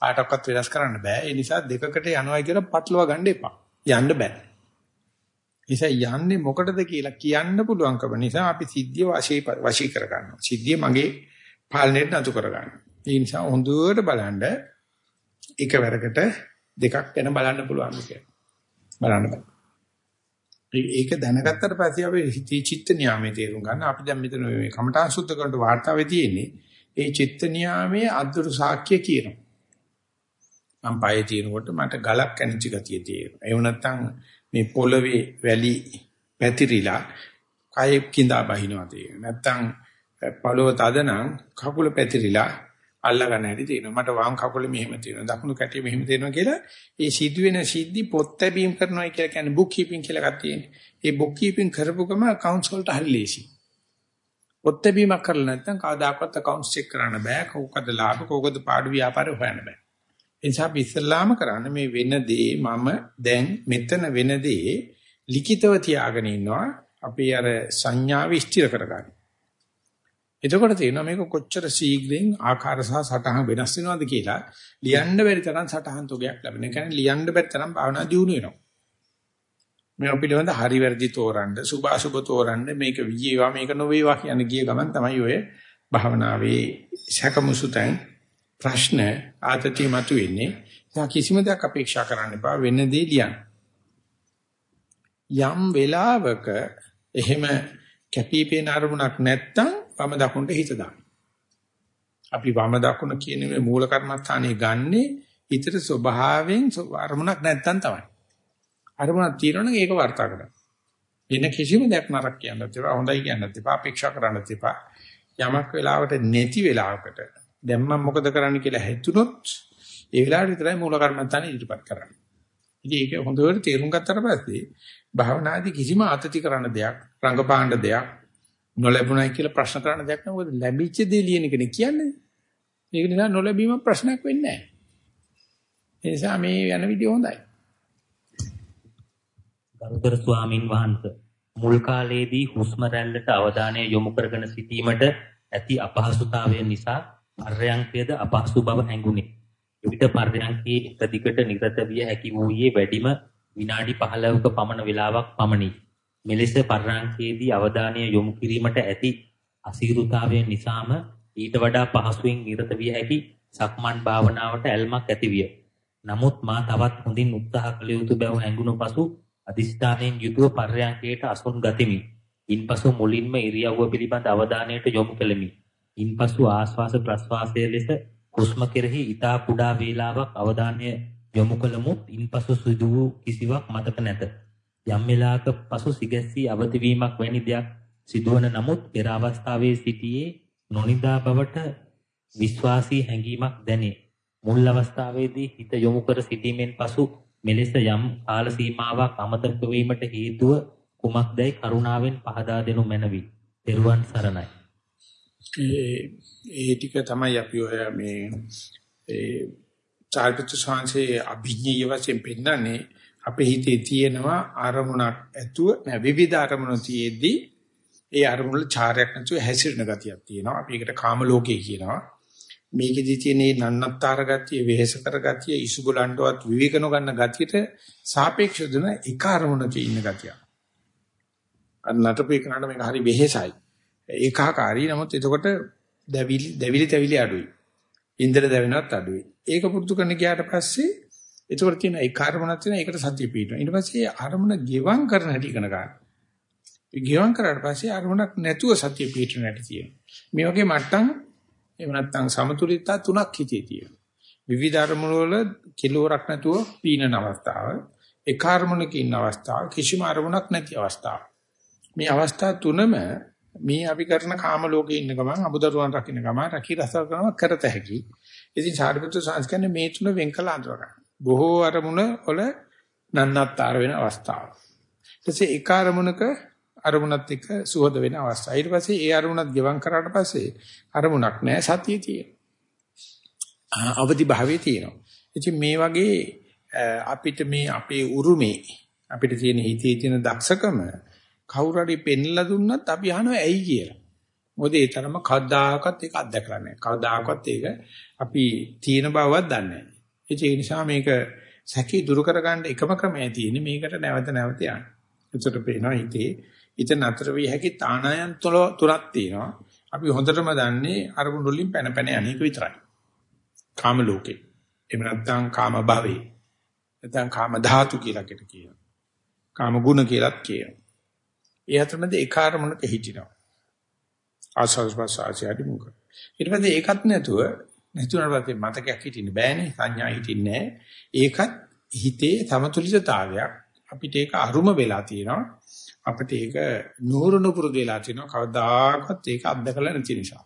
කාටවත් වෙනස් කරන්න බෑ. ඒ නිසා දෙකකට යනවා කියලා පටලවා ගන්න එපා. යන්න බෑ. නිසා යන්නේ මොකටද කියලා කියන්න පුළුවන්කම නිසා අපි සිද්ධිය වශී වශී කර ගන්නවා. සිද්ධිය මගේ පාලනයට නතු කර ගන්නවා. ඒ නිසා හොඳට බලන්න එකවරකට දෙකක් වෙන බලන්න පුළුවන් කියලා. බලන්න බෑ. ඒක දැනගත්තට පස්සේ අපි හිතේ චිත්ත නියාමයේ තේරුම් ගන්න. අපි දැන් මෙතන මේ කමඨාන් සුද්ධ කරන වාර්තාවේ තියෙන්නේ ඒ චිත්ත නියාමයේ අද්දුරු සාක්ෂිය කියනවා. මම පයේ තියෙනකොට මට ගලක් කැණිච්ච ගතිය තියෙනවා. එහෙම නැත්නම් මේ පොළවේ වැලි පැතිරිලා කයෙ කිඳා බහිනවා තියෙනවා. නැත්තම් පළව තදනම් කකුල පැතිරිලා අල්ලගන්න හැටි තියෙනවා. මට වම් කකුල මෙහෙම තියෙනවා. දකුණු කැටිය මෙහෙම තියෙනවා කියලා ඒ සිදුවෙන සිද්ධි පොත් ලැබීම් කරනවා කියලා කියන්නේ බුක් කීපින් කියලා එකක් තියෙනවා. ඒ බුක් කීපින් කරපු ගම accounts වලට හරි ලේසි. පොත් ලැබීමක් කරලා නැත්නම් කවදාකවත් accounts check කරන්න බෑ. කෝකද ලාභ කෝකද පාඩු ව්‍යාපාරේ හොයන්න බෑ. එනිසා අපි ඉස්සල්ලාම කරන්නේ මේ වෙන දේ මම දැන් මෙතන වෙන දේ ලිඛිතව තියාගෙන ඉන්නවා අපි අර සංඥාව ස්ථිර කරගන්න. එතකොට තේරෙනවා මේක කොච්චර ශීඝ්‍රයෙන් ආකාර සහ සටහන් වෙනස් වෙනවද කියලා ලියන්න බැරි තරම් සටහන් තොගයක් ලැබෙන. ඒ කියන්නේ ලියන්න බැරි තරම් භාවනා දියුණු වෙනවා. මේ පිළිබඳ හරි වැරදි තෝරන්න, සුභාසුභ තෝරන්න මේක විජේවා මේක නොවේවා කියන ගිය ගමන් තමයි ඔය භාවනාවේ සැකමුසුතෙන් ප්‍රශ්න ආතතිය මතුවෙන්නේ. ඒක කිසිම දෙයක් අපේක්ෂා කරන්න එපා වෙන දේ ලියන්න. යම් වෙලාවක එහෙම කැපිපේන අරමුණක් නැත්තම් වම දකුණට හිත දාන්න. අපි වම දකුණ කියන මේ මූල කර්මස්ථානේ ගන්නේ හිතට ස්වභාවයෙන් අරමුණක් නැත්තම් තමයි. අරමුණක් තියෙනවනම් ඒක වර්තා කරන්න. වෙන කිසිම දෙයක් නරක කියන්නත් එපා හොඳයි කියන්නත් එපා අපේක්ෂා කරන්නත් එපා. යමක් වෙලාවට නැති වෙලාවකට දැන් මම මොකද කරන්න කියලා හිතුනොත් ඒ වෙලාවට විතරයි මූල කර්මත්තානේ ඉදිරිපත් කරන්නේ. ඉතින් ඒක හොඳට තේරුම් ගත්තට පස්සේ භාවනාදී කිසිම අතති කරන්න දෙයක්, රංගපාණ්ඩ දෙයක්, නොලැබුණයි කියලා ප්‍රශ්න කරන දෙයක් නෑ. මොකද ලැබිච්ච දේ ලියන එකනේ කියන්නේ. ඒක නිසා නොලැබීම ප්‍රශ්නයක් වෙන්නේ නෑ. ඒ නිසා මේ යන විදිය හොඳයි. ගරුතර ස්වාමින් වහන්සේ මුල් කාලයේදී හුස්ම රැල්ලට අවධානය යොමු කරගෙන සිටීමට ඇති අපහසුතාවය නිසා පර්යංකයේද අපහසු බව හැඟුණි. එවිට පර්යංකයේ එක දිගට නිරත විය හැකි වූයේ වැඩිම විනාඩි 15ක පමණ වේලාවක් පමණි. මෙලෙස පර්යංකයේදී අවධානය යොමු කිරීමට ඇති අසීරුතාවය නිසාම ඊට වඩා පහසුවෙන් නිරත විය හැකි සක්මන් භාවනාවට ඇල්මක් ඇතිවිය. නමුත් මා තවත් හොඳින් උත්සාහ කළ යුතු බව හැඟුණු පසු අදිස්ථානයෙන් යුතුව පර්යංකයට අසුන් ගතිමි. ඉන්පසු මුලින්ම ඉරියව්ව පිළිබඳ අවධානයට යොමු කෙලෙමි. ඉන්පසු ආශ්වාස ප්‍රශ්වාසයේ ලෙස හුස්ම කෙරෙහි ඊතා කුඩා වේලාවක් අවධානය යොමු කළමුත් ඉන්පසු සිදු වූ කිසිවක් මතක නැත. යම් වෙලාවක පසු සිගැස්සී අවදි වීමක් වැනි දෙයක් සිදුවන නමුත් පෙර අවස්ථාවේ සිටියේ නොනිදා බවට විශ්වාසී හැඟීමක් දැනේ. මුල් අවස්ථාවේදී හිත යොමු කර සිටීමෙන් පසු මෙලෙස යම් කාල සීමාවක් අමතක වීමට හේතුව කුමක්දයි කරුණාවෙන් පහදා දෙනු මැනවි. ත්වන් සරණයි. ඒ ඒ ටික තමයි අපි ඔය මේ ඒ චාරිත්‍ර සංසේ අභිඥය වශයෙන් පෙන්නන්නේ අපේ හිතේ තියෙනවා අරමුණක් ඇතුව නෑ විවිධ අරමුණු තියේදී ඒ අරමුණු චාරයක් නැතුව හැසිරෙන ගතියක් තියෙනවා. අපි ඒකට කාම ලෝකේ කියනවා. මේකෙදි තියෙන නන්නත්තර ගතිය, වෙහෙස කර ගතිය, ඉසුබලන්ටවත් විවේකන ගන්න ගතියට සාපේක්ෂව දෙන එක අරමුණක ඉන්න ගතිය. අර නටපේ කරාට මේක හරි වෙහෙසයි. ඒකාකාරී නමුත් එතකොට දැවිලි දැවිලි තැවිලි අඩුයි. ඉන්ද්‍ර දැවෙනවත් අඩුයි. ඒක පුරුදු කරන්න ගියාට පස්සේ එතකොට තියෙන ඒ කාර්මණක් තියෙන ඒකට සතිය පිටවෙනවා. ඊට පස්සේ අරමුණ ගෙවම් කරන හැටි ඉගෙන ගන්න. ඒ ගෙවම් කරාට පස්සේ අරමුණක් නැතුව සතිය පිටවෙන හැටි තියෙනවා. මේ වගේ මට්ටම් එහෙම නැත්නම් සමතුලිතතා තුනක් හිතේ තියෙනවා. විවිධ අරමුණු වල කිලෝරක් නැතුව පීනන අවස්ථාව, ඒ කාර්මණක ඉන්න අවස්ථාව, කිසිම අරමුණක් නැති අවස්ථාව. මේ අවස්ථා තුනම මේ අපි කරන කාම ලෝකේ ඉන්න ගමන් අමුදරුවන් රකින්න ගමන් රකී රසල් කරනවා කරත හැකි. ඉතින් සාරිපුත්‍ර සංස්කරණය මේ තුන වෙන් කළ අඳුර ගන්න. බොහෝ අරමුණ වල නන්නත්තර වෙන අවස්ථාව. ඊටසේ එක අරමුණක අරමුණත් එක්ක සුහද වෙන අවස්ථාව. ඊට පස්සේ ඒ අරමුණත් ගෙවම් කරාට පස්සේ අරමුණක් නැහැ සතිය තියෙනවා. අවදි භාවයේ තියෙනවා. ඉතින් මේ වගේ අපිට මේ අපේ උරුමේ අපිට තියෙන හිතේ තියෙන දක්ෂකම කවුරු හරි පෙන්ලා දුන්නත් අපි අහනවා ඇයි කියලා. මොකද ඒ තරම කවදාකවත් ඒක අත්දැකලා නැහැ. කවදාකවත් ඒක අපි තියෙන බවවත් දන්නේ නැහැ. ඒ නිසා මේක සැකී දුරු කරගන්න එකම ක්‍රමය තියෙන්නේ මේකට නැවත නැවත යන්න. එතකොට පේනවා හිතේ හිත නතර විය හැකි තානායන් තුනක් තියෙනවා. අපි හොඳටම දන්නේ අරමුණු වලින් පැන පැන යන්නේක විතරයි. කාම ලෝකේ. එහෙම නැත්නම් කාම භවේ. නැත්නම් කාම ධාතු කියලා කෙට කියනවා. කාම ගුණ කියලාත් කියනවා. ඒ අතරමැද ඒ කාර්මණක හිටිනවා. ආස්වාස් ප්‍රසආසයටි මුක. ඊට පස්සේ ඒකත් නැතුව නැතුණාට පස්සේ මතකයක් හිටින්න බෑනේ සංඥා හිටින්නේ ඒකත් හිතේ සමතුලිතතාවයක් අපිට ඒක අරුම වෙලා තියෙනවා. අපිට ඒක නూరుණු පුරුදු වෙලා තිනවා කවදාකවත් ඒක අත්දකලා නැති නිසා.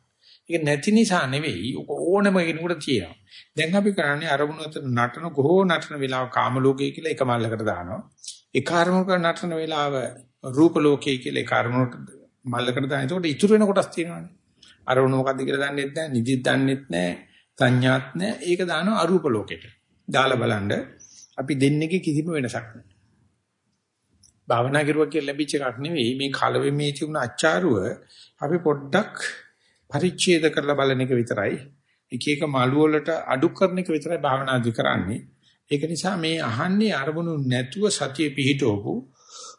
ඒක නැති නිසා නෙවෙයි ඕනම කෙනෙකුට තියෙනවා. දැන් අපි කරන්නේ අරමුණු අතර නටන ගොහෝ නටන වෙලාව කාම ලෝකයේ කියලා එක මල්ලකට දානවා. ඒ කාර්මක නටන වෙලාව රූප ලෝකයේ කියලා ඒ කාර්මකට මල්ලකට දාන. එතකොට ඉතුරු වෙන කොටස් තියෙනවානේ. අරමුණු මොකද්ද කියලා දන්නෙත් නැහැ, නිදිත් දන්නෙත් නැහැ, සංඥාත් නැහැ. ඒක දානවා අරූප ලෝකෙට. දාලා බලන්න අපි දෙන්නේගේ කිසිම වෙනසක් නැහැ. භාවනා කරුවා කියලා ලැබිච්ච එකක් නෙවෙයි මේ කලවෙ මේ තිබුණ අච්චාරුව අපි පොඩ්ඩක් පරිච්ඡේද කරලා බලන එක විතරයි එක එක මළු වලට අඩු කරන එක විතරයි භාවනාදි කරන්නේ ඒක නිසා මේ අහන්නේ අරමුණු නැතුව සතිය පිහිටවපු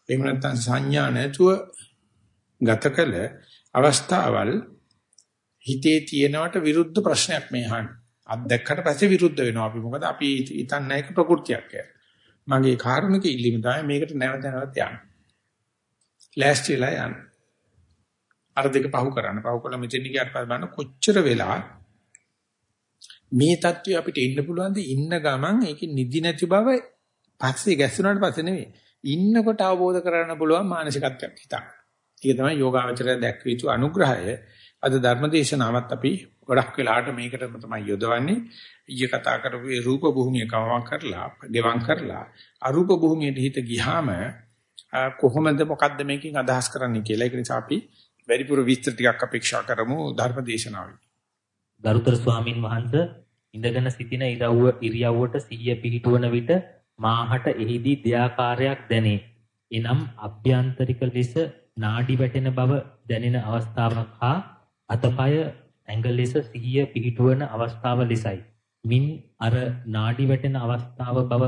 එහෙම නැත්නම් සංඥා නැතුව ගතකල අවස්ථාවල් හිතේ තියෙනවට විරුද්ධ ප්‍රශ්නයක් මේ අහන්නේ අත්දැක්කට පස්සේ විරුද්ධ වෙනවා අපි මොකද අපි හිතන්නේ ඒක ප්‍රകൃතියක් කියලා මගේ කාරුණික ඉල්ලීම තමයි මේකට නැවත නැවත යන්න. ලෑස්තිලා යන්න. අර දෙක පහු කරන්න. පහු කළා මෙතන ගියාට පස්සේ බලන්න කොච්චර වෙලා මේ தત્ත්වය අපිට එන්න පුළුවන් ඉන්න ගමන් ඒකේ නිදි නැති බව පස්සේ ගැස්සුණාට පස්සේ නෙවෙයි. ඉන්නකොට අවබෝධ කරගන්න පුළුවන් මානසිකත්වයක් හිතා. ඒක තමයි යෝගාවචරය දැක්විය යුතු අනුග්‍රහය. අද ධර්මදේශනාවත් අපි ගොඩක් වෙලාට මේකටම තමයි යොදවන්නේ. ඊය කතා කරපු ඒ රූප භූමිය කවම් කරලා, ගෙවම් කරලා අරූප භූමියට හිත ගියාම කොහොමද මොකද්ද මේකෙන් අදහස් කරන්නේ කියලා. ඒක නිසා අපි වැඩිපුර විස්තර ටිකක් අපේක්ෂා කරමු ධර්මදේශනාවේ. ගරුතර ස්වාමින් වහන්සේ ඉඳගෙන සිටින ඉරව්ව ඉරියව්වට සිහිය පිහිටුවන විට මාහට එහිදී දෙයාකාරයක් දැනේ. එනම් අභ්‍යන්තරික ලෙස නාඩි වැටෙන බව දැනෙන අවස්ථාවක් හා අතපය ඇඟ ලෙස සිහිය පිහිටුවන අවස්ථාව ලෙසයි. මින් අර නාඩි වැටෙන අවස්ථාව බව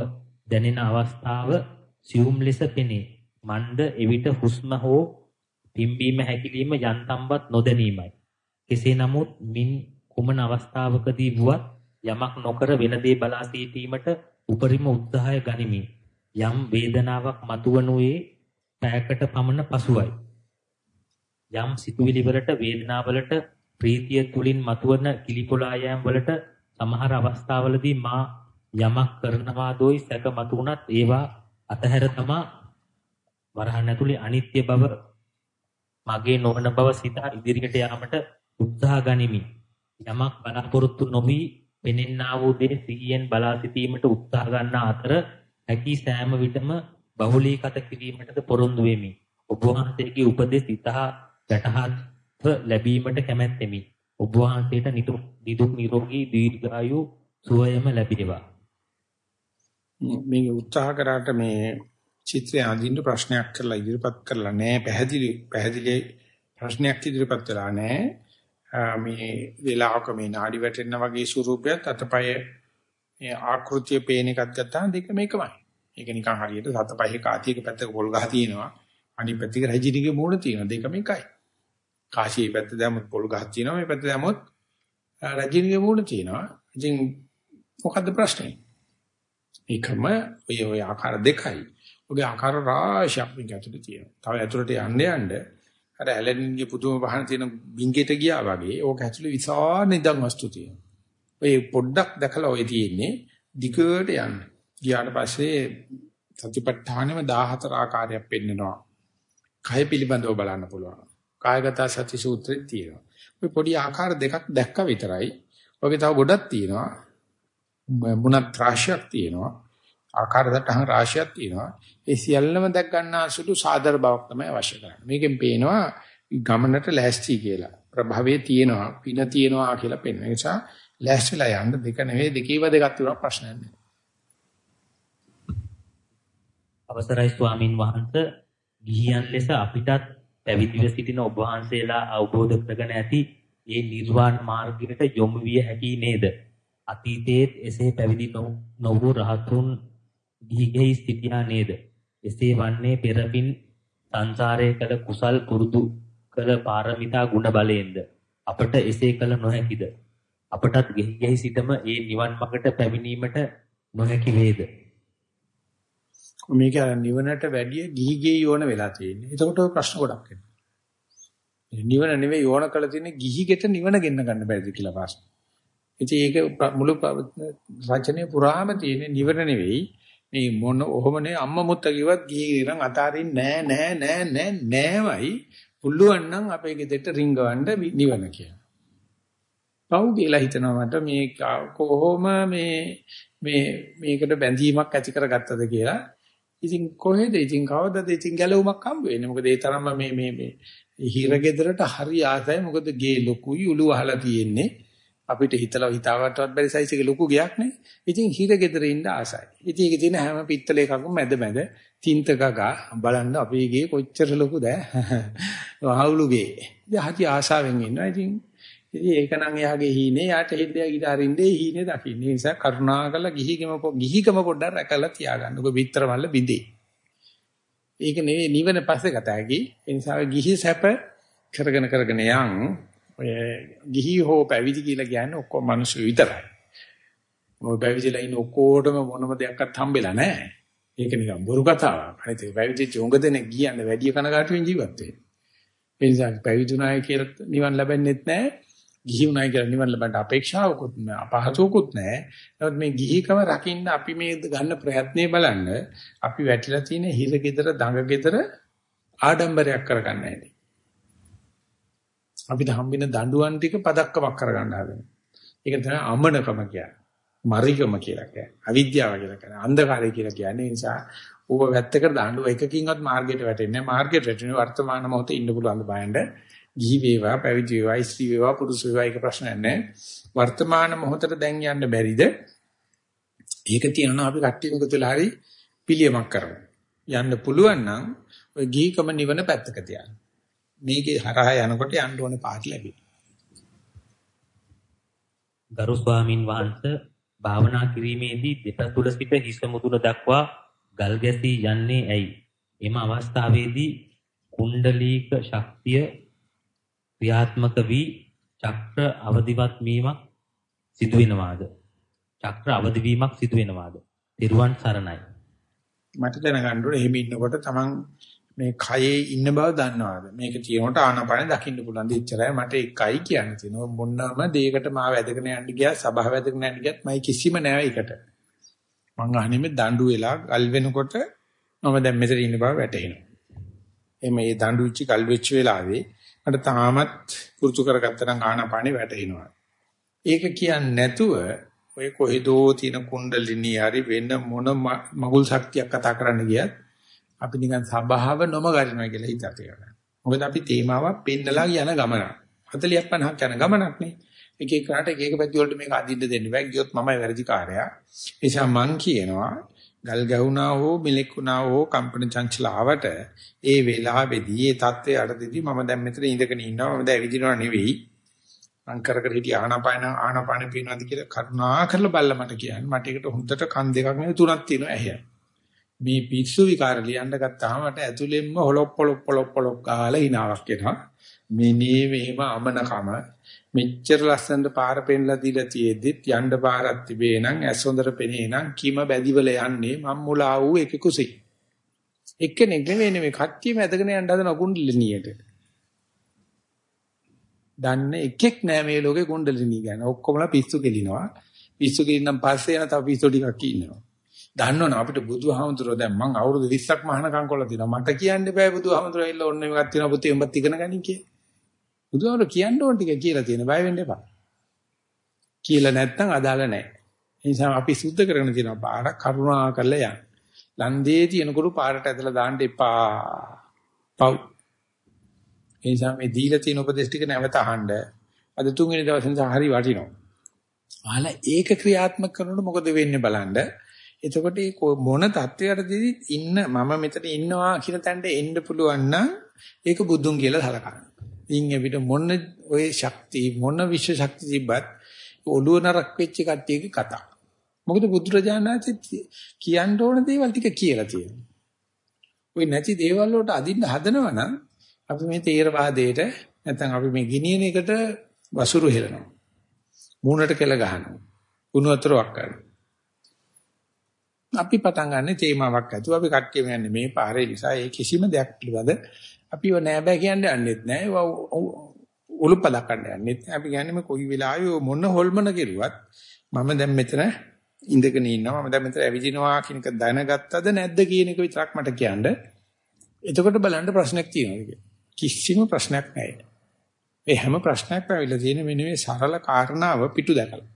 දැනෙන අවස්ථාව සියුම් ලෙස පෙනේ. මන්ද එවිට හුස්ම හෝ පිම්බීම හැකිලිම යන්තම්වත් නොදැනීමයි. කෙසේ නමුත් මින් කුමන අවස්ථාවකදී වුවත් යමක් නොකර වෙන දේ බලා සිටීමට උපරිම උත්සාහය ගනිමි. යම් වේදනාවක් මතුවනුයේ පැයකට පමණ පසුවයි. යම් සිතුවිලි වලට වේදනාවලට ප්‍රීතිය තුලින් මතුවන කිලිපොලා යෑම් වලට සමහර අවස්ථාවලදී මා යමක් කරනවා දෝයි සැක මතුණත් ඒවා අතහැර තමා වරහන් ඇතුලේ අනිත්‍ය බව මගේ නොවන බව සිතා ඉදිරියට යාමට උත්සාහ ගනිමි. යමක් බලාපොරොත්තු නොවි පෙනෙන්නා වූ දේ සිහියෙන් බලා සිටීමට උත්සාහ ගන්නා අතර හැකි සෑම විටම බහුලීගත කිරීමටද පොරොන්දු වෙමි. ඔබ වහන්සේගේ උපදෙස් ඉතා යටහත්ව ලැබීමට කැමැත්තෙමි. ඔබ වහන්සේට නිදුක් නිරෝගී දීර්ඝායු සුවයම ලැබේවා. මේ උත්සාහ කරාට මේ චිත්‍රය අඳින්න ප්‍රශ්නයක් කරලා ඉදිරිපත් කරලා නැහැ පැහැදිලි පැහැදිලි ප්‍රශ්නයක් ඉදිරිපත් කරලා නැහැ මේ වෙලාවක මේ නාඩි වැටෙන වගේ ස්වරූපයක් අතපය මේ ආකෘතිය පේන එකක් ගත්තාම දෙක මේකමයි. ඒක නිකන් හරියට සතපහේ කාතියක පැත්තක පොල් ගහ තියෙනවා. අනිත් පැත්තක රජිනිගේ මූණ තියෙනවා. දෙකම එකයි. කාශියේ පැත්ත දැම්මොත් පොල් ගහක් තියෙනවා. මේ පැත්ත දැම්මොත් රජිනිගේ මූණ තියෙනවා. ඉතින් මොකද්ද ප්‍රශ්නේ? ඒකම ඔය ඔය ආකාර දෙකයි. ඔගේ ආකාර රාශියක් මේක ඇතුලේ තියෙනවා. තව ඇතුලට යන්න යන්න අර ඇලෙන්ගේ පුදුම වහන තියෙන බින්ගෙට ගියා වගේ ඕක ඇතුලේ විශාල නිදන් වස්තු තියෙනවා. ඔය පොඩ්ඩක් දැකලා ඔය තියෙන්නේ දිගට යන්න. ගියාට පස්සේ සතිපට්ඨානෙම 14 ආකාරයක් පෙන්නනවා. කය පිළිබඳව බලන්න පුළුවන්. කායගත සති සූත්‍රයේ තියෙනවා. ඔය පොඩි ආකාර දෙකක් දැක්ක විතරයි. ඔගේ තව ගොඩක් තියෙනවා. මුණත් රාශියක් තියෙනවා. ආකාර දටහන් රාශියක් තියෙනවා. ඒ සියල්ලම දැක් ගන්නා සුළු සාදර බවක් තමයි අවශ්‍ය කරන්නේ. මේකෙන් පේනවා ගමනට ලෑස්ති කියලා. ප්‍රභවයේ තියෙනවා, පින තියෙනවා කියලා පේන නිසා ලෑස්තිලා යන්න දෙක නෙවෙයි දෙකේව දෙකක් තියෙනවා ප්‍රශ්නයක් නෑ. අවසරයි ස්වාමින් වහන්සේ ගිහියන් ලෙස අපිටත් පැවිදිව සිටින ඔබ වහන්සේලා අවබෝධ කරගෙන ඇති ඒ නිර්වාණ මාර්ගයට යොමු විය හැකි නේද? අතීතයේත් එසේ පැවිදි නොවූ රහතුන් ගිහිගෙහි සිටියා නේද? එසේ වන්නේ පෙරපින් සංසාරයේ කළ කුසල් පුරුදු කළ පාරමිතා ගුණ බලයෙන්ද අපට එසේ කළ නොහැකිද? අපටත් ගෙහි සිටම ඒ නිවන් මාර්ගට පැමිණීමට නොහැකි වේද? මේක නිවනට වැඩිය ගිහිගේ යෝන වෙලා තියෙන්නේ. එතකොට ඔය ප්‍රශ්න ගොඩක් එනවා. නිවන නෙවෙයි යෝන කළ තියෙන්නේ ගිහිගෙට නිවන ගෙන්න ගන්න බැරිද කියලා ප්‍රශ්න. ඉතින් ඒක මුළු රචනයේ පුරාම තියෙන නිවන නෙවෙයි මේ මොන ඔහොමනේ අම්මා මුත්ත කිව්වත් ගිහි නම් අතාරින්නේ නෑ නෑ නෑ නෑ නෑමයි පුළුවන් නම් අපේ ගෙදරට රිංගවන්න නිවන කියලා. පව් කියලා හිතනවා මට මේ කොහොම මේ මේ මේකට බැඳීමක් ඇති කරගත්තද කියලා. ඉතින් කොහෙද ඉතින් කවදද ඉතින් ගැලවුමක් හම්බ වෙන්නේ? මොකද ඒ තරම්ම මේ මේ මේ හිර ගෙදරට හරි ආසයි. මොකද ගේ ලොකුයි උළු වහලා තියෙන්නේ. අපිට හිතලා හිතාවටවත් බැරි සයිස් එකේ ලොකු ගයක් නේ. ඉතින් හිර ගෙදර ඉන්න ආසයි. ඉතින් ඒකේ තියෙන හැම පිත්තල එකක්ම මැද මැද තින්ත ගගා බලන්න අපේ ගේ කොච්චර ලොකුද වහවුලු ගේ. ඉතින් හරි ආසාවෙන් ඉන්නවා. ඉතින් ඉතින් ඒක නම් එයාගේ හීනේ යාට හෙද්දයා ගිටාරින්නේ හීනේ දකින්න. ඒ නිසා කරුණාකරලා ගිහිගම ගිහිගම පොඩ්ඩක් රැකලා තියාගන්න. ඔබ විතර මල්ල බිඳේ. ඒක නෙවෙයි නිවන පස්සේ කතාවකි. ඒ නිසා ගිහි සැප කරගෙන කරගෙන යන් ඔය ගිහි හෝ පැවිදි කියලා කියන්නේ ඔක්කොම මිනිස්සු විතරයි. ඔය පැවිදිලා ඉන්න ඔක්කොටම මොනම දෙයක්වත් හම්බෙලා නැහැ. ඒක නිකන් බොරු කතාවක්. අනිත් ඒ පැවිදි චොංග දෙනෙක් කියන්නේ වැඩි කනගාටුවෙන් ජීවත් වෙන්නේ. ඒ නිසා පැවිදුණාය කියලා නිවන් ලැබෙන්නෙත් නැහැ. ගිහි උනායි කියලා නිවන් ලබන්න අපේක්ෂාවකුත් නැහැ. අපහසුකුත් නැහැ. නමුත් මේ ගිහිකම රකින්න අපි මේ ගන්න ප්‍රයත්නේ බලන්න අපි වැටිලා තියෙන හිර gedara දඟ gedara ආඩම්බරයක් කරගන්න ඇති. අපිට හම්බෙන දඬුවම් ටික පදක්කමක් කරගන්න හදනවා. ඒක තමයි අමනකම කියන්නේ. මරිකම කියලා කියන්නේ. අවිද්‍යාව කියලා කියන්නේ. අන්ධකාරය කියලා කියන්නේ. ඒ නිසා ඌව වැත්තකට දාන්න එකකින්වත් මාර්ගයට වැටෙන්නේ නැහැ. මාර්ගයට වැටෙන්නේ වර්තමාන මොහොතේ ඉන්න පුළුවන් බයන්න. ගිහි වේවා පැවිදි වේවා ස්ත්‍රී වේවා පුරුෂ වේවා ඒක ප්‍රශ්නයක් නැහැ. වර්තමාන මොහොතට දැන් යන්න බැරිද? ඒක තියෙනවා අපි කට්ටියම එකතු වෙලා හරි පිළියමක් කරමු. යන්න පුළුවන් නම් ඔය ගිහිකම නිවන පැත්තක තියන්න. මේකේ හරහා යනකොට යන්න ඕනේ පාට ලැබෙයි. ගරු ස්වාමින් වහන්සේ භාවනා කිරීමේදී දෙපතුල සිට හිස මුදුන දක්වා ගල් ගැසී යන්නේ ඇයි? එම අවස්ථාවේදී කුණ්ඩලීක ශක්තිය ක්‍රියාත්මක වී චක්‍ර අවදිවත් වීමක් සිදු වෙනවාද? චක්‍ර අවදි වීමක් සිදු වෙනවාද? තිරුවන් සරණයි. මට දැනගන්න ඕනේ එහෙම ඉන්නකොට තමන් මේ කයේ ඉන්න බව දන්නවාද? මේක තියෙනකොට ආනපන දකින්න පුළුවන්. දෙච්චරයි මට එකයි කියන්න තියෙනවා. මොන්නම දෙයකට මාව වැදගෙන යන්න ගියා, සබාව වැදගෙන යන්න ගියත් මයි කිසිම නෑ ඒකට. මං අහන්නේ මේ දඬු වෙලා ගල් වෙනකොට මම දැන් මෙතන ඉන්න බව වැටහෙනවා. එමේ මේ දඬු වෙච්ච ගල් වෙච්ච වෙලාවේ මට තාමත් පුරුදු කරගත්ත නම් ආනපනේ වැටෙනවා. ඒක කියන්නේ නැතුව ඔය කොහෙදෝ තියෙන කුණ්ඩලිනී හරි වෙන මොන මගුල් ශක්තියක් කතා කරන්න ගියත් අපි නිකන් සබාව නොමගරිනවා කියලා හිතට ගන්න. මොකද අපි තේමාවක් පෙන්නලා යන ගමන. 40ක් 50ක් යන ගමනක් නේ. එක එක කාට එක එක පැති වලට මේක අදින්න දෙන්න බෑ. ගියොත් මමයි වැඩිකාරයා. ඒ නිසා මං කියනවා ගල් ගැහුණා හෝ මිලෙකුණා හෝ කම්පන චංචල ආවට ඒ වෙලාවේදී ඒ தත්ත්වයේ අඩදෙදී මම දැන් මෙතන ඉඳගෙන ඉන්නවා මම දැන් විදිනව නෙවෙයි මං කර කර හිටිය ආනාපාන ආනාපාන පිනවද කියලා කරුණා කරලා බල්ල මට කියන්න මට ඒකට හොඳට කන් දෙකක් නෙවෙයි තුනක් තියෙනවා ඇහැ මේ පිස්සු විකාර ලියන්න ගත්තාම මට ඇතුළෙන්ම හොලොප් පොලොප් පොලොප් පොලොප් ගාලා hinaවක් එනවා. මේ නේ මෙහෙම අමනකම මෙච්චර ලස්සනට පාර පෙන්ලා දීලා තියෙද්දිත් යන්න පාරක් තිබේ නම් ඇස් හොඳට පෙනේ නම් කිම බැදිවල යන්නේ මම් මුලා වූ එක කුසී එක්කෙනෙක් නෙවෙයි නෙමෙයි කට්ටියම ඇදගෙන යන්න හදන කුණ්ඩලිනියට දන්න එකෙක් නෑ මේ ලෝකේ කුණ්ඩලිනිය ගැන. ඔක්කොමලා පිස්සු කෙලිනවා. පිස්සු කෙලින්නම් පස්සේ යන තව පිස්සු ටිකක් ඉන්නවා. දන්නවනේ අපිට බුදුහාමුදුරුවෝ දැන් මං අවුරුදු 20ක් මහානකම් කරලා තිනවා මට කියන්න බෑ බුදුහාමුදුරුවෝ ඇවිල්ලා ඔන්න මේකක් තියෙනවා පුතේ උඹත් ඉගෙන ගනින් කියලා බුදුහාමර කියන්න ඕන ටික කියලා තියෙන බය වෙන්න එපා. කියලා නැත්තම් අදාළ නැහැ. ඒ නිසා අපි සුද්ධ කරගෙන තියෙනවා පාරක් කරුණා කරලා යන්න. ලන්දේ තියෙනකොට පාරට ඇදලා දාන්න එපා. පව්. ඒ නිසා මේ දීලා තියෙන උපදේශ ටික නැවත අහන්න. අද තුන්වෙනි දවසේ හරි වටිනවා. අහලා ඒක ක්‍රියාත්මක කරනකොට මොකද වෙන්නේ බලන්න. එතකොට මොන தத்துவයටදී ඉන්න මම මෙතන ඉන්නවා කියන තැනට එන්න පුළුවන් නම් ඒක බුදුන් කියලා හලකන්න. ඉන් එවිට මොන ඔය ශක්තිය මොන විශ්ව ශක්තිය තිබ්බත් ඔළුව නරක් වෙච්ච කට්ටියගේ කතා. මොකද බුදුරජාණන් වහන්සේ කියන්න ඕන දේවල් ටික කියලා තියෙනවා. ওই නැති දේවල් වලට අදින්න හදනවා නම් අපි මේ තේරවාදයට නැත්නම් අපි මේ ගිනියන එකට වසුරු හෙලනවා. මූණට කෙල ගහනවා. උණු වතුරක් කරනවා. අපි පටන් ගන්න තේමාවක් ඇතුව අපි කට්ටියම යන්නේ මේ පාරේ නිසා ඒ කිසිම දෙයක් පිළිබඳ අපිව නෑ බෑ කියන්නේ යන්නෙත් නෑ. ඒවා උලුප්පදක් ගන්න යන්නෙත් නෑ. අපි කියන්නේ මේ කොයි වෙලාවෙ මොන හොල්මන කෙරුවත් මම දැන් මෙතන ඉඳගෙන ඉන්නවා. මම දැන් මෙතන ඇවිදිනවා කියන එක දැනගත්තද නැද්ද කියන එක විතරක් මට කියන්න. එතකොට බලන්න ප්‍රශ්නයක් තියෙනවා කිසිම ප්‍රශ්නයක් නැහැ. ඒ හැම ප්‍රශ්නයක්ම ඇවිල්ලා තියෙන මෙන්න මේ සරල කාරණාව පිටු දැකලා.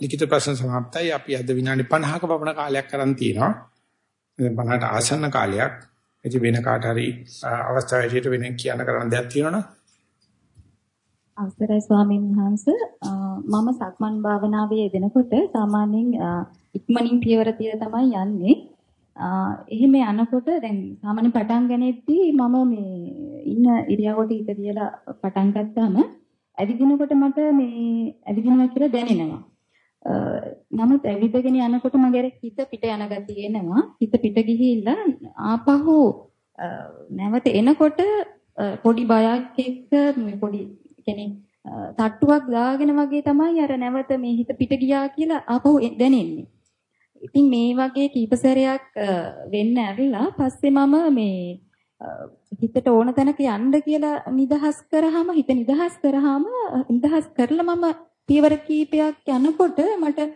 ලිඛිත ප්‍රශ්න සමාප්තයි. අපි අද විනාඩි 50ක පමණ කාලයක් කරන් තියෙනවා. බලහට ආසන්න කාලයක්. ඉතින් වෙන කාට හරි අවස්ථාවකට වෙන කියන්න කරන්න දෙයක් තියෙනවනම් අවසරයි ස්වාමීන් වහන්ස. මම සක්මන් භාවනාවේ යෙදෙනකොට සාමාන්‍යයෙන් ඉක්මනින් පියවර තියලා තමයි යන්නේ. එහෙම යනකොට දැන් සාමාන්‍ය පටන් ගන්නෙද්දී මම මේ ඉන්න ඉරියව්වට ඉත තියලා පටන් ගත්තාම ඇවිදිනකොට මට මේ ඇවිදිනවා කියලා දැනෙනවා. නමුත් ඇවිදගෙන යනකොට මගේ හිත පිට යන ගතිය එනවා. හිත පිට ගිහිල්ලා ආපහු නැවත එනකොට පොඩි බයක් එක්ක මේ පොඩි කියන්නේ තට්ටුවක් දාගෙන වගේ තමයි අර නැවත මේ හිත පිට ගියා කියලා ආපහු දැනෙන්නේ. ඉතින් මේ වගේ කීප සැරයක් වෙන්න ඇරලා පස්සේ මම මේ හිතට ඕන තැනක යන්න කියලා නිදහස් කරාම හිත නිදහස් කරාම නිදහස් කරලා මම පියවර කීපයක් යනකොට මට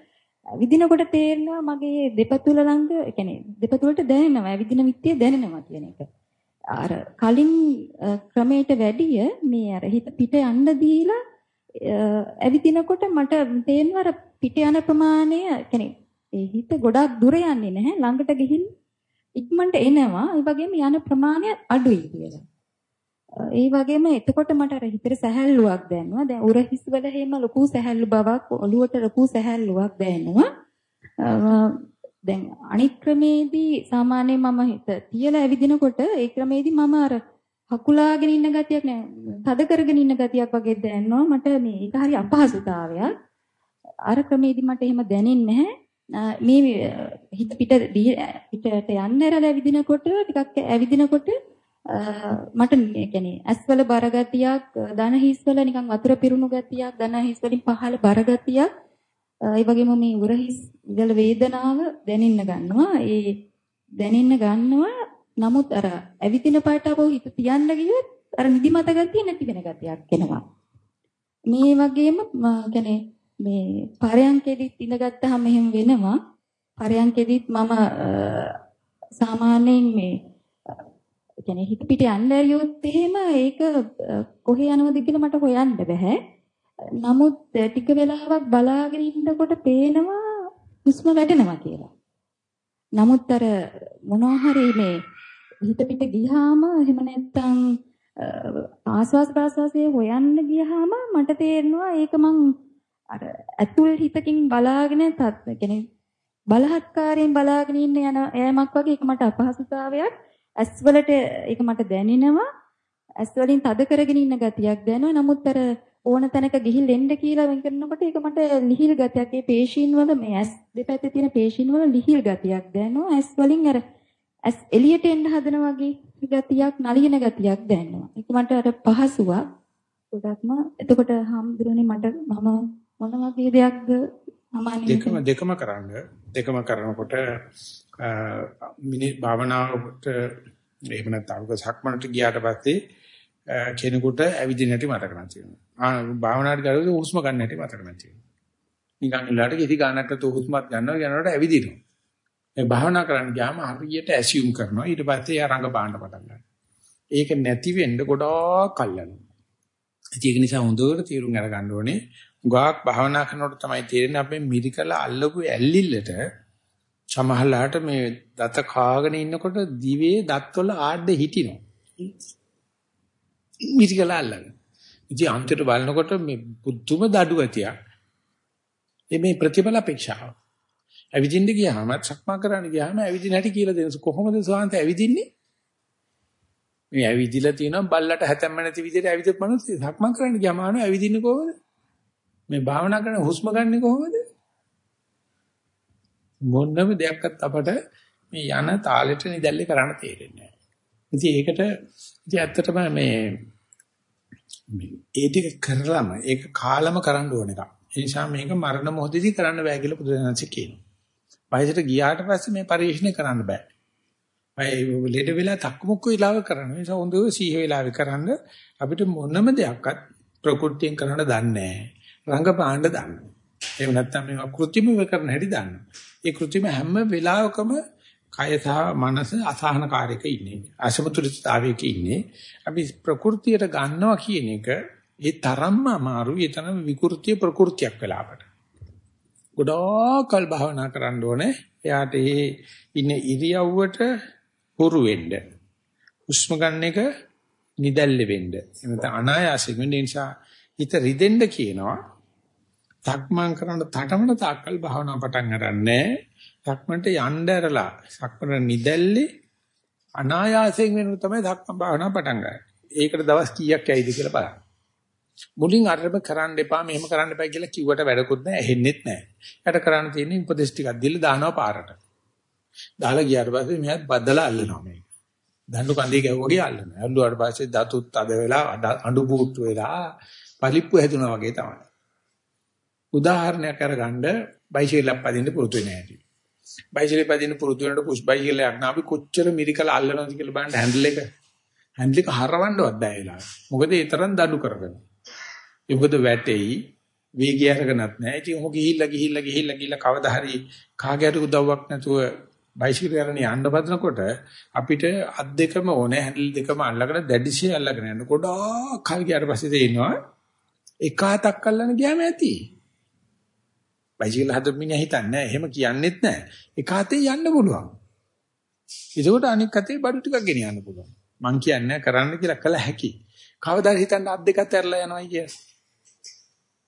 විදිනකොට තේරෙනවා මගේ දෙපතුල ළඟ ඒ කියන්නේ දෙපතුලට දැනෙනවා විදින විත්තිය දැනෙනවා කියන එක. අර කලින් ක්‍රමයට වැඩිය මේ අර හිත පිට යන්න දීලා ඇවිදිනකොට මට තේරෙනවා අර පිට යන ප්‍රමාණය කියන්නේ ඒ හිත ගොඩක් දුර යන්නේ නැහැ ළඟට ගිහින් ඉක්මනට එනවා. ඒ වගේම යන ප්‍රමාණය අඩුයි කියලා. ඒ වගේම එතකොට මට අර හිතේ සැහැල්ලුවක් දැනෙනවා. දැන් උර හිස් වල හැම ලොකු සැහැල්ලු බවක් ඔළුවට ලොකු සැහැල්ලුවක් දැනෙනවා. දැන් අනිත් ක්‍රමේදී සාමාන්‍යයෙන් මම හිත තියලා ඇවිදිනකොට ඒ ක්‍රමේදී මම අර හකුලාගෙන ඉන්න ගතියක් නෑ. තද කරගෙන ඉන්න ගතියක් වගේ දැනෙනවා. මට මේ ඒක හරි අපහසුතාවයක්. අර ක්‍රමේදී මට එහෙම දැනෙන්නේ නැහැ. මේ හිත පිට පිටට යන්න ඇරලා ඇවිදිනකොට ටිකක් ඇවිදිනකොට මට මේ කියන්නේ ඇස්වල බර ගතියක්, දන හිස්වල නිකන් වතුර පිරුණු ගතියක්, දන හිස් වලින් පහළ බර ගතියක්, ඒ වගේම මේ උර හිස් ඉඳලා වේදනාව දැනෙන්න ගන්නවා. ඒ දැනෙන්න ගන්නවා. නමුත් අර ඇවිදින පාට අපව හිත තියන්න ගියොත් අර නිදිමත ගතිය නැති වෙන ගතියක් එනවා. මේ වගේම කියන්නේ මේ පරයන්කෙදිත් ඉඳගත්තාම එහෙම වෙනවා. පරයන්කෙදිත් මම සාමාන්‍යයෙන් මේ කියන්නේ හිත පිට යන්න ඇරියොත් එහෙම ඒක කොහේ යනවද කියලා මට හොයන්න බෑ. නමුත් ටික වෙලාවක් බලාගෙන ඉන්නකොට පේනවා හුස්ම වැටෙනවා කියලා. නමුත් අර මොනවා හරි මේ හිත පිට ගියාම එහෙම නැත්තම් ආස්වාස් ප්‍රාස්වාසයේ හොයන්න ගියාම මට තේරෙනවා ඒක මං අර ඇතුල් හිතකින් බලාගෙන තත් කියන්නේ බලහත්කාරයෙන් බලාගෙන ඉන්න යන යෑමක් වගේ ඒක මට අපහසුතාවයක් ඇස් වලට ඒක මට දැනෙනවා. ඇස් වලින් තද කරගෙන ඉන්න ගතියක් දැනෙනවා නමුත් අර ඕන තැනක ගිහිල් එන්න කියලා වෙන් කරනකොට ඒක මට ලිහිල් ගතියක්. ඒ පේශීන් වල මේ ඇස් දෙපැත්තේ තියෙන පේශීන් වල ලිහිල් ගතියක් දැනෙනවා ඇස් වලින් අර ඇස් එළියට එන්න හදන වගේ ගතියක් නලියන ගතියක් දැනෙනවා ඒක මට අර පහසුවක්. ගොඩක්ම එතකොට හම්දුරනේ මට මම මොන වගේ දෙයක්ද දෙකම දෙකම කරන්න. දෙකම කරනකොට මිනි භාවනාවට එහෙම නැත්නම් සක්මනට ගියාට පස්සේ කෙනෙකුට ඇවිදින්න හැටි මතක නැතිවෙනවා. ආ භාවනාවට ගියොත් හුස්ම ගන්න හැටි මතක නැතිවෙනවා. නිකන් ඉල්ලට කිසි ගානක් නැතුව හුස්මත් ගන්නවා යනකොට ඇවිදිනවා. මේ භාවනා කරන්න ගියාම හරියට ඇසියුම් කරනවා. ඊට පස්සේ යා රඟ බාන්න පටන් ගන්නවා. ඒක නැති වෙන්න ගොඩාක් කල් යනවා. ඒක නිසා හොඳට තීරුම් අරගන්න ඕනේ. ගාක් භාවනා කරනකොට තමයි තේරෙන්නේ අපි මිරිකලා අල්ලපු ඇල්ලිල්ලට සමහරලාට මේ දත කාගෙන ඉන්නකොට දිවේ දත්වල ආඩේ හිටිනවා. මිරිකලා අල්ලගෙන. ඉතින් අන්තිමට බලනකොට මේ බුද්ධුම දඩු ඇතියක්. මේ ප්‍රතිඵල අපේක්ෂාව. ඇවිදින්න ගියාම සක්මා කරන්න ගියාම ඇවිදින හැටි කියලා දෙනස කොහොමද සෝහන්ත ඇවිදින්නේ? මේ ඇවිදිලා තියෙනවා බල්ලට හැතැම්ම නැති විදිහට ඇවිදපු මිනිස්සු සක්මන් කරන්න ගියාම ආනෝ ඇවිදින්නේ කොහොමද? මේ භාවනා කරන හුස්ම ගන්නෙ කොහොමද? මොනම දෙයක්වත් අපට මේ යන තාලෙට නිදැල්ලේ කරන්න තේරෙන්නේ නැහැ. ඉතින් ඒකට ඉතින් ඇත්තටම මේ ඒ ටික කරලම ඒක කාලම කරන්න ඕන එකක්. ඒ නිසා මේක මරණ මොහොතදී කරන්න බෑ කියලා බුදුරජාණන්සේ කියනවා. වයසට ගියාට පස්සේ මේ පරිශ්‍රණය කරන්න බෑ. අය ලෙඩ වෙලා තක්මුක්ක විලාව කරන්න. ඒ නිසා හොඳව සීහ වෙලාවේ කරන්න අපිට මොනම දෙයක්වත් ප්‍රകൃතියෙන් කරන්න දන්නේ නැහැ. රංගපාණ්ඩ දන්නේ. එහෙම නැත්නම් මේ කෘත්‍රිමව කරන හැටි දන්නවා. ඒ කෘත්‍රිම හැම වෙලාවකම කය සහ මනස අසහනකාරයක ඉන්නේ. අසමතුලිතතාවයක ඉන්නේ. අපි ප්‍රകൃතියට ගන්නවා කියන එක ඒ තරම්ම අමාරු. ඒ තරම් විකෘතිය ප්‍රകൃතියක් වෙලා අපට. ගොඩාක්කල් භාවනා කරන්න ඕනේ. එයාට ඒ ඉන්න ඉරියව්වට හුරු වෙන්න. හුස්ම ගන්න එක නිදැල්ල වෙන්න. එනත අනායාසයෙන් වෙන්න නිසා හිත රිදෙන්න කියනවා. සක්මන් කරන තටමන තාක්කල් භාවනා පටන් ගන්නෑ. සක්මන්ට යන්න ඇරලා සක්මන නිදැල්ලේ අනායාසයෙන් වෙනු තමයි සක්මන් භාවනා පටන් ගන්න. ඒකට දවස් කීයක් ඇයිද කියලා බලන්න. මුලින් අරම කරන්න එපා මෙහෙම කරන්න එපා කියලා කිව්වට වැඩකුත් නැහැ ඇහෙන්නෙත් නැහැ. යට කරන්න තියෙන උපදේශ ටිකක් දීලා දානවා පාරට. දාලා ගියාට පස්සේ මෙයාත් බද්දලා අල්ලනවා මේක. දඬු කන්දේ ගැව්වගේ අල්ලනවා. අල්ලුවාට පස්සේ දතුත් අද වෙලා අඬු බූට්ටු වෙලා පලිප්පු හැදුනා වගේ තමයි. උදාහරණයක් අරගන්න බයිසිකලයක් පදින්න පුරුදු වෙන හැටි. බයිසිකලෙ පදින්න පුරුදු වෙනකොට පුෂ් බයිසිකලයක් නා අපි කොච්චර මිරිකල අල්ලනවද කියලා බලන්න හැන්ඩල් එක. හැන්ඩල් එක හරවන්නවත් බෑ වෙලාව. මොකද ඒ තරම් දඩු කරගෙන. ඒ මොකද වැටෙයි වේගය අරගෙනත් නෑ. ඉතින් ඔහු ගිහිල්ලා ගිහිල්ලා ගිහිල්ලා ගිහිල්ලා කවදා හරි කාගේට උදව්වක් නැතුව බයිසිකල් යන යන්න බදනකොට අපිට අත් දෙකම ඕනේ හැන්ඩල් දෙකම අල්ලගෙන දැඩිසිය අල්ලගෙන යන්න. ගොඩාක් කල් ගියාට පස්සේ තේිනවා එක හතක් අල්ලන ගියාම ඇති. බයිසිකල් හදපු මිනිහා හිතන්නේ එහෙම කියන්නෙත් නැහැ. එක හතේ යන්න පුළුවන්. ඒකෝට අනික් අතේ බඩු ටිකක් ගෙනියන්න පුළුවන්. මං කියන්නේ කරන්න කියලා කළ හැකි. කවදාද හිතන්න අත් දෙක අතහැරලා යනවා කියලා.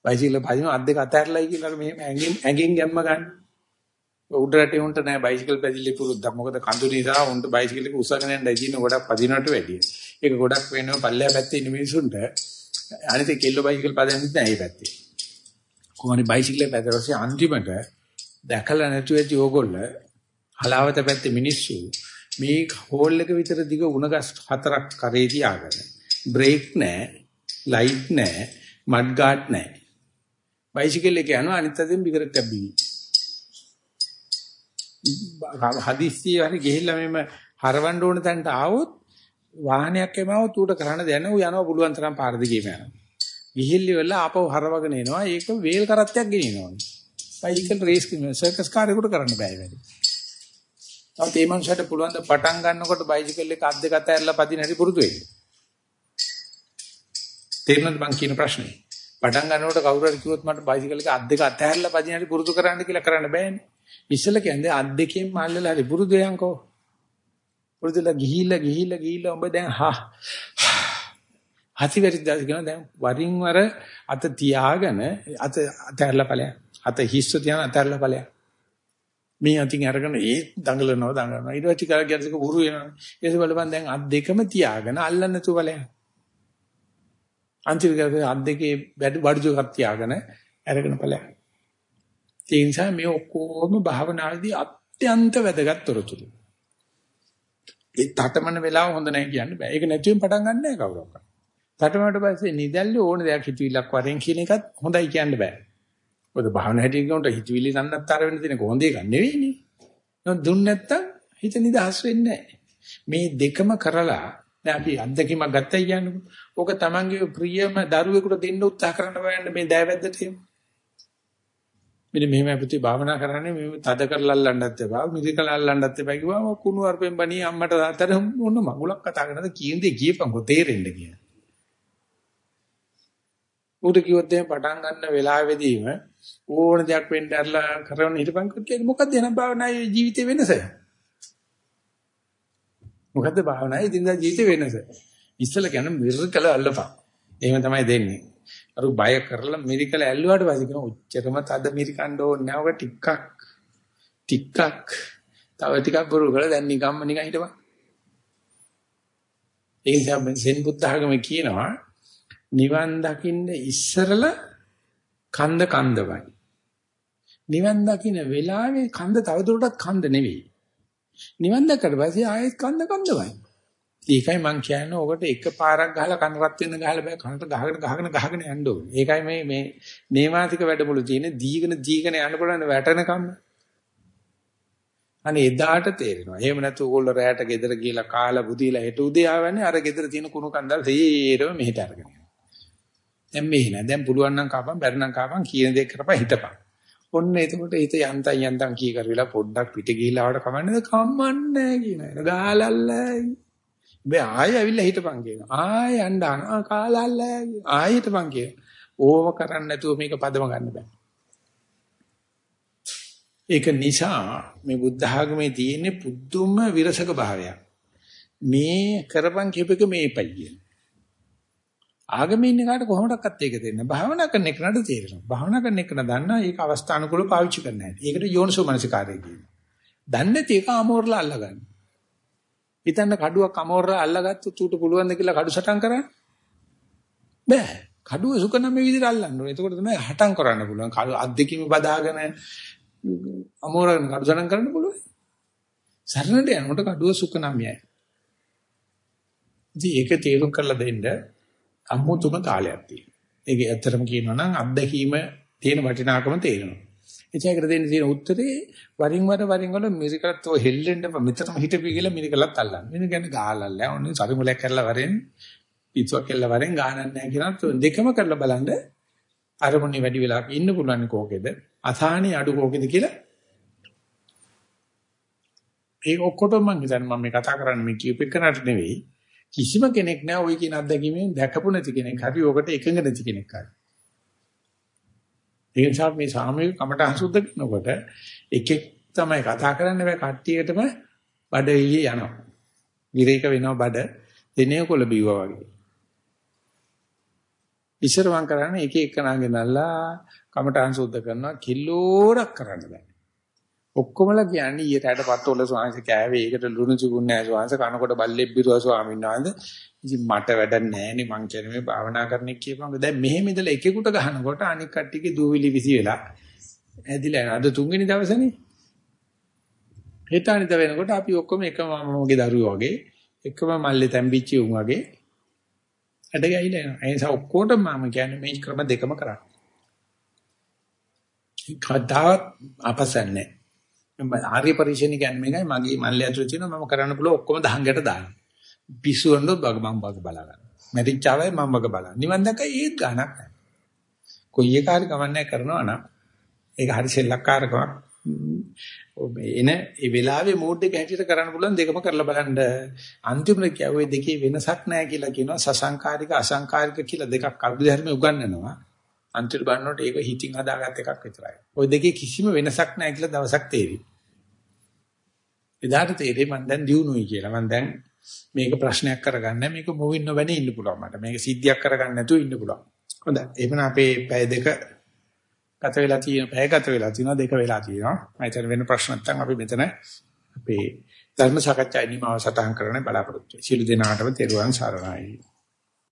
බයිසිකල් පදින අත් දෙක අතහැරලායි කියලා මෙහෙම ඇඟෙන් ඇඟෙන් ගැම්ම ගන්න. උඩරට උන්ට නෑ බයිසිකල් පැදිලි පුරුද්දක්. මොකද කඳු නිසා උන්ට බයිසිකල් එක උස්සගෙන යන්න ඉදින ගොඩක් පදිනවට වැඩිය. ඒක ගොඩක් වෙනවා පල්ලෙහා පැත්තේ ඉන්න මිනිසුන්ට. අනිත් කෙල්ල බයිසිකල් පදින්නේ නැහැ මේ පැත්තේ. කොහොමද බයිසිකල් පැදලා අන්තිමට දැකලා නැතුව ඇති ඕගොල්ල හලාවත පැත්තේ මිනිස්සු මේ හෝල් එක විතර දිග උණගස් හතරක් කරේ තියාගෙන බ්‍රේක් නැහැ ලයිට් නැහැ මඩ් ගාඩ් නැහැ බයිසිකල් එක යනවා අනිත් අතින් බිකරක් ලැබී හදිස්සිය හරි ගිහිල්ලා මෙම හරවන්න ඕන තැනට ආවොත් වාහනයක් එමවොත් ඌට කරන්න දෙන්න ඌ යනවා පුළුවන් තරම් පාර දිගේම යනවා. ගිහිල්ලි වෙලා ආපහු හරවගෙන එනවා ඒක වේල් කරත්තයක් ගෙනියනවා බයිසිකල් රේස් කරන සර්කස් කාර්යයකට කරන්න බෑ වැඩි නමුත් මේ මනුස්සයට පුළුවන් ද පටන් ගන්නකොට බයිසිකල් එක අත් දෙක අතහැරලා පදින හැටි පුරුදු වෙන්න. තේරෙනවද මං කියන ප්‍රශ්නේ? පටන් ගන්නකොට කවුරු හරි කිව්වොත් මට බයිසිකල් එක අත් දෙක අතහැරලා පදින හැටි පුරුදු කරන්න කියලා කරන්න බෑනේ. ඉස්සෙල්ල කියන්නේ අත් දෙකෙන් මල්ලලා හරි පුරුදු වෙයන්කෝ. පුරුදුලා ගිහිල්ලා ගිහිල්ලා ගිහිල්ලා ඔබ දැන් හා හති වෙරිද්දාද කියන දැන් වරින් වර අත තියාගෙන අත අතහැරලා ඵලයක්. අත හිස්ස තියන අතහැරලා ඵලයක්. මේ අතින් අරගෙන ඒ දඟලනවා දඟලනවා. ඊට පස්සේ කාලයක් යනකොට උරු වෙනවා. ඊට බලපන් දැන් අත් දෙකම තියාගෙන අල්ලන්න තු බලයන් අන්තිම කරේ අත් දෙකේ බඩු ජොකක් තියාගෙන අරගෙන බලයන් ඒ නිසා මේ ඔක්කොම භාවනාවේදී අත්‍යන්ත වැදගත් තොරතුරු. ඒ තටමන වෙලාව හොඳ නැහැ කියන්න බෑ. ඒක නැතිවෙන් පටන් ගන්න නැහැ කවුරක්වත්. තටමනට පස්සේ නිදැල්ලේ ඕන දෙයක් හිතවිල්ලක් වරෙන් කියන එකත් හොඳයි කියන්න බෑ මොකද භාවන හැටියට ගොන්ට හිතවිලි නන්නත්තර වෙන්න තියෙන කොහොඳ එකක් නෙවෙයිනේ. නෝ දුන්න නැත්තම් හිත නිදහස් වෙන්නේ මේ දෙකම කරලා දැන් අපි අත්දැකීමක් ගත්තයි කියන්නේ. ඕක තමන්ගේ ප්‍රියම දරුවෙකුට දෙන්න උත්සාහ කරන්න බෑනේ මේ දෑවැද්දට එහෙම. මෙන්න මෙහෙම අපිට භාවනා කරන්නේ මේ තද කරලා අල්ලන්නත් එපා, මිදිකලා අල්ලන්නත් එපා කිව්වම කුණු අරපෙන් බණී අම්මට තාත්තට මොන මගුලක් කතා කරනද කියන දේ කියපන්කෝ තේරෙන්න කියන. උඩ කිව්වොත් එහෙම පටන් ගන්න වෙලාවෙදීම ඕන දෙයක් වෙන්න ඇරලා කරන හිටපන් කිව්වොත් මොකද්ද එන භාවනායේ ජීවිතේ වෙනස? මොකද්ද භාවනායේ දිනදා ජීවිතේ වෙනස? ඉස්සල කියන මිරිකල අල්ලපන්. එහෙම තමයි දෙන්නේ. අර බය කරලා මිරිකල ඇල්ලුවාට පස්සේ කියන ඔච්චරම තද මිරිකන්න ඕනේ නැහැ. ඔක ටිකක් ටිකක් තව ටිකක් බොරු කරලා දැන් නිකම්ම නිකන් හිටපන්. ඒ නිසා සෙන් බුද්ධ ආගම කියනවා නිවන් දකින්න ඉස්සරලා කන්ද කන්දවයි. නිවන් දකින්න වෙලාවේ කන්ද තවදුරටත් කන්ද නෙවෙයි. නිවන් දැක්කට පස්සේ ආයෙත් කන්ද කන්දවයි. ඒකයි මම කියන්නේ ඔකට එක පාරක් ගහලා කන රත් වෙන ගහලා බෑ කනට ගහගෙන ගහගෙන ගහගෙන යන්න ඕනේ. ඒකයි මේ මේ නේවාතික වැඩමුළු තියෙන්නේ දීගෙන දීගෙන යන්න පුළුවන් වැටෙනකම්. අනේ එදාට තේරෙනවා. එහෙම නැතු ඕගොල්ලෝ රැයට ගෙදර ගිහලා කාලා බුදිලා හෙට උදේ ආවන්නේ අර ගෙදර තියෙන කුණු කන්දල් සේරම මෙහෙට අරගෙන යනවා. දැන් මෙහෙ නෑ. දැන් පුළුවන් නම් කාපන් බැරි නම් කාපන් කියන දේ කරපන් හිටපන්. ඔන්න එතකොට හිත යන්තම් යන්තම් කී කරවිලා පොඩ්ඩක් පිට ගිහිලා ආවට කමන්නේද කම්මන්නේ කියන එක. ගාලල්ලයි. බෑ ආයෙ ඇවිල්ලා හිටපන් කියන. ආයෙ යන්න ආ කාලල්ලයි. ආයෙ හිටපන් කියන. ඕව කරන්නේ නැතුව මේක පදම ගන්න බෑ. ඒක නිසා මේ බුද්ධ ආගමේ තියෙන පුදුම විරසක භාවයක්. මේ කරපන් කියපෙක මේපයි. ආගමේ ඉන්න කාට කොහොමඩක්වත් ඒක දෙන්න. භාවනා කරන එකට තේරෙනවා. භාවනා කරන එකට දන්නා ඒක අවස්ථානුකූලව පාවිච්චි කරන්න හැටි. ඒකට යෝනිසෝ මනසිකාරය කියනවා. දන්නේ නැති එක අමෝරලා අල්ලගන්න. හිතන්න කඩුවක් අමෝරලා අල්ලගත්තොත් ඌට පුළුවන් ද කියලා කඩු සටන් කරන්න? බෑ. කඩුව සුකනම් මේ විදිහට අල්ලන්න ඕනේ. එතකොට තමයි හටම් කරන්න පුළුවන්. කඩුව අත් දෙකීම බදාගෙන අමෝරගෙන කඩු සටන් කරන්න පුළුවන්. සරණට යනකොට කඩුව සුකනම්යයි. ඉතින් ඒක තේරුම් කරලා දෙන්න අමුතුම තාලයක් තියෙනවා. ඒක ඇත්තටම කියනවා නම් අත්දැකීම තියෙන වටිනාකම තේරෙනවා. එචයකට දෙන්න තියෙන උත්තරේ වරින් වර වරින් වල මිරිකලත් ඔය හෙල්ලෙන්න මෙතනම හිටපි කියලා මිරිකලත් අල්ලන්න. වෙන කියන්නේ ගාලල්ලා ඕනේ සරිමුලයක් කරලා වරෙන් පිටුවක් කරලා වරෙන් ගානක් නැහැ කියනවා. දෙකම කරලා බලන්න අරමුණේ වැඩි වෙලාවක් ඉන්න පුළුවන් කෝකේද අසහනේ අඩු කෝකේද කියලා ඒ ඔක්කොටම මම හිතන්නේ මම මේ කතා කරන්නේ මේ කියූප එකනට නෙවෙයි කිසිම කෙනෙක් නෑ ওই කියන අත්දැකීමෙන් දැකපු නැති කෙනෙක්. හරි ඔකට එකඟ නැති කෙනෙක් හරි. ඒ නිසා මේ සාමූහික කමට අසුද්ධ කරනකොට එකෙක් තමයි කතා කරන්න බෑ කට්ටියටම බඩ එළිය යනවා. විරේක වෙනවා බඩ දෙනේ කොළ බිව්වා වගේ. ඉස්සර වන් කරන්නේ එක එක නාගෙනල්ලා කමටහන් සුද්ධ කරනවා කිලෝරක් කරන්න බෑ. ඔක්කොමලා කියන්නේ ඊට ඇට පත්වල ස්වාමීන් කෑවේ. ඒකට ලුණු චුකුන්නේ නැහැ ස්වාමීන් කනකොට බල්ලෙක් බිරුවා ස්වාමීන් වහන්සේ. ඉතින් මට වැඩක් නැහැනේ මං කියන්නේ මේ භාවනා කරන එක කියපන්. දැන් මෙහෙම ඉඳලා එකෙකුට ගහනකොට අනික් කට්ටියගේ දූවිලි විසි වෙලා ඇදිලා යනවා. අද තුන්වෙනි දවසනේ. හෙටානිට වෙනකොට අපි ඔක්කොම එකම මමගේ දරුවෝ වගේ එකම මල්ලේ තැම්බිච්ච උන් වගේ ඇඩ ගහිලා යනවා. ඒ නිසා ඔක්කොටම මම කියන්නේ මේ ක්‍රම දෙකම කරා කවදාවත් අපසන්නේ. ආර්ය පරිශ්‍රණි කියන්නේ මේකයි මගේ මල්ලේ ඇතුලේ තියෙනවා මම කරන්න පුළුවන් ඔක්කොම දහංගට දාන්න. පිස්සු වන්නොත් බග මම බග බලා ගන්න. මැරිච්චාවයි මම බග බලන්න. නිවන් දැක්ක ඒත් ගානක් නැහැ. කොයි එක හරි කමන්නේ කරනවා නම් ඒක හරි සෙල්ලක්කාරකමක්. මේ එන ඒ වෙලාවේ මූඩ් එක හැටියට කරන්න පුළුවන් දෙකම කරලා බලන්න. අන්තිමට කියුවේ දෙකේ වෙනසක් නැහැ කියලා කියනවා සසංකාරික අසංකාරික කියලා දෙකක් අභි ධර්මයේ උගන්වනවා. අන්තිමට බලනකොට ඒක හිතින් හදාගත් එකක් විතරයි. ওই දෙකේ කිසිම වෙනසක් නැහැ කියලා දවසක් තේරෙයි. එදාට තේරෙයි මම දැන් දිනුනොයි කියලා. මම දැන් මේක ප්‍රශ්නයක් කරගන්න මේක මොවින් නොවැනේ ඉන්න පුළුවන් මට. මේක සිද්ධියක් කරගන්න නැතුව ඉන්න පුළුවන්. හොඳයි. එහෙනම් අපේ පැය දෙක ගත වෙලා තියෙන පැය ගත වෙලා තියෙනවා දෙක වෙලා තියෙනවා. මම හිතන වෙන ප්‍රශ්න නැත්නම් අපි මෙතන අපේ ධර්ම සාකච්ඡා නිමාව සටහන් කරන්න බලාපොරොත්තු වෙනවා. සියලු දෙනාටම තෙරුවන් සරණයි.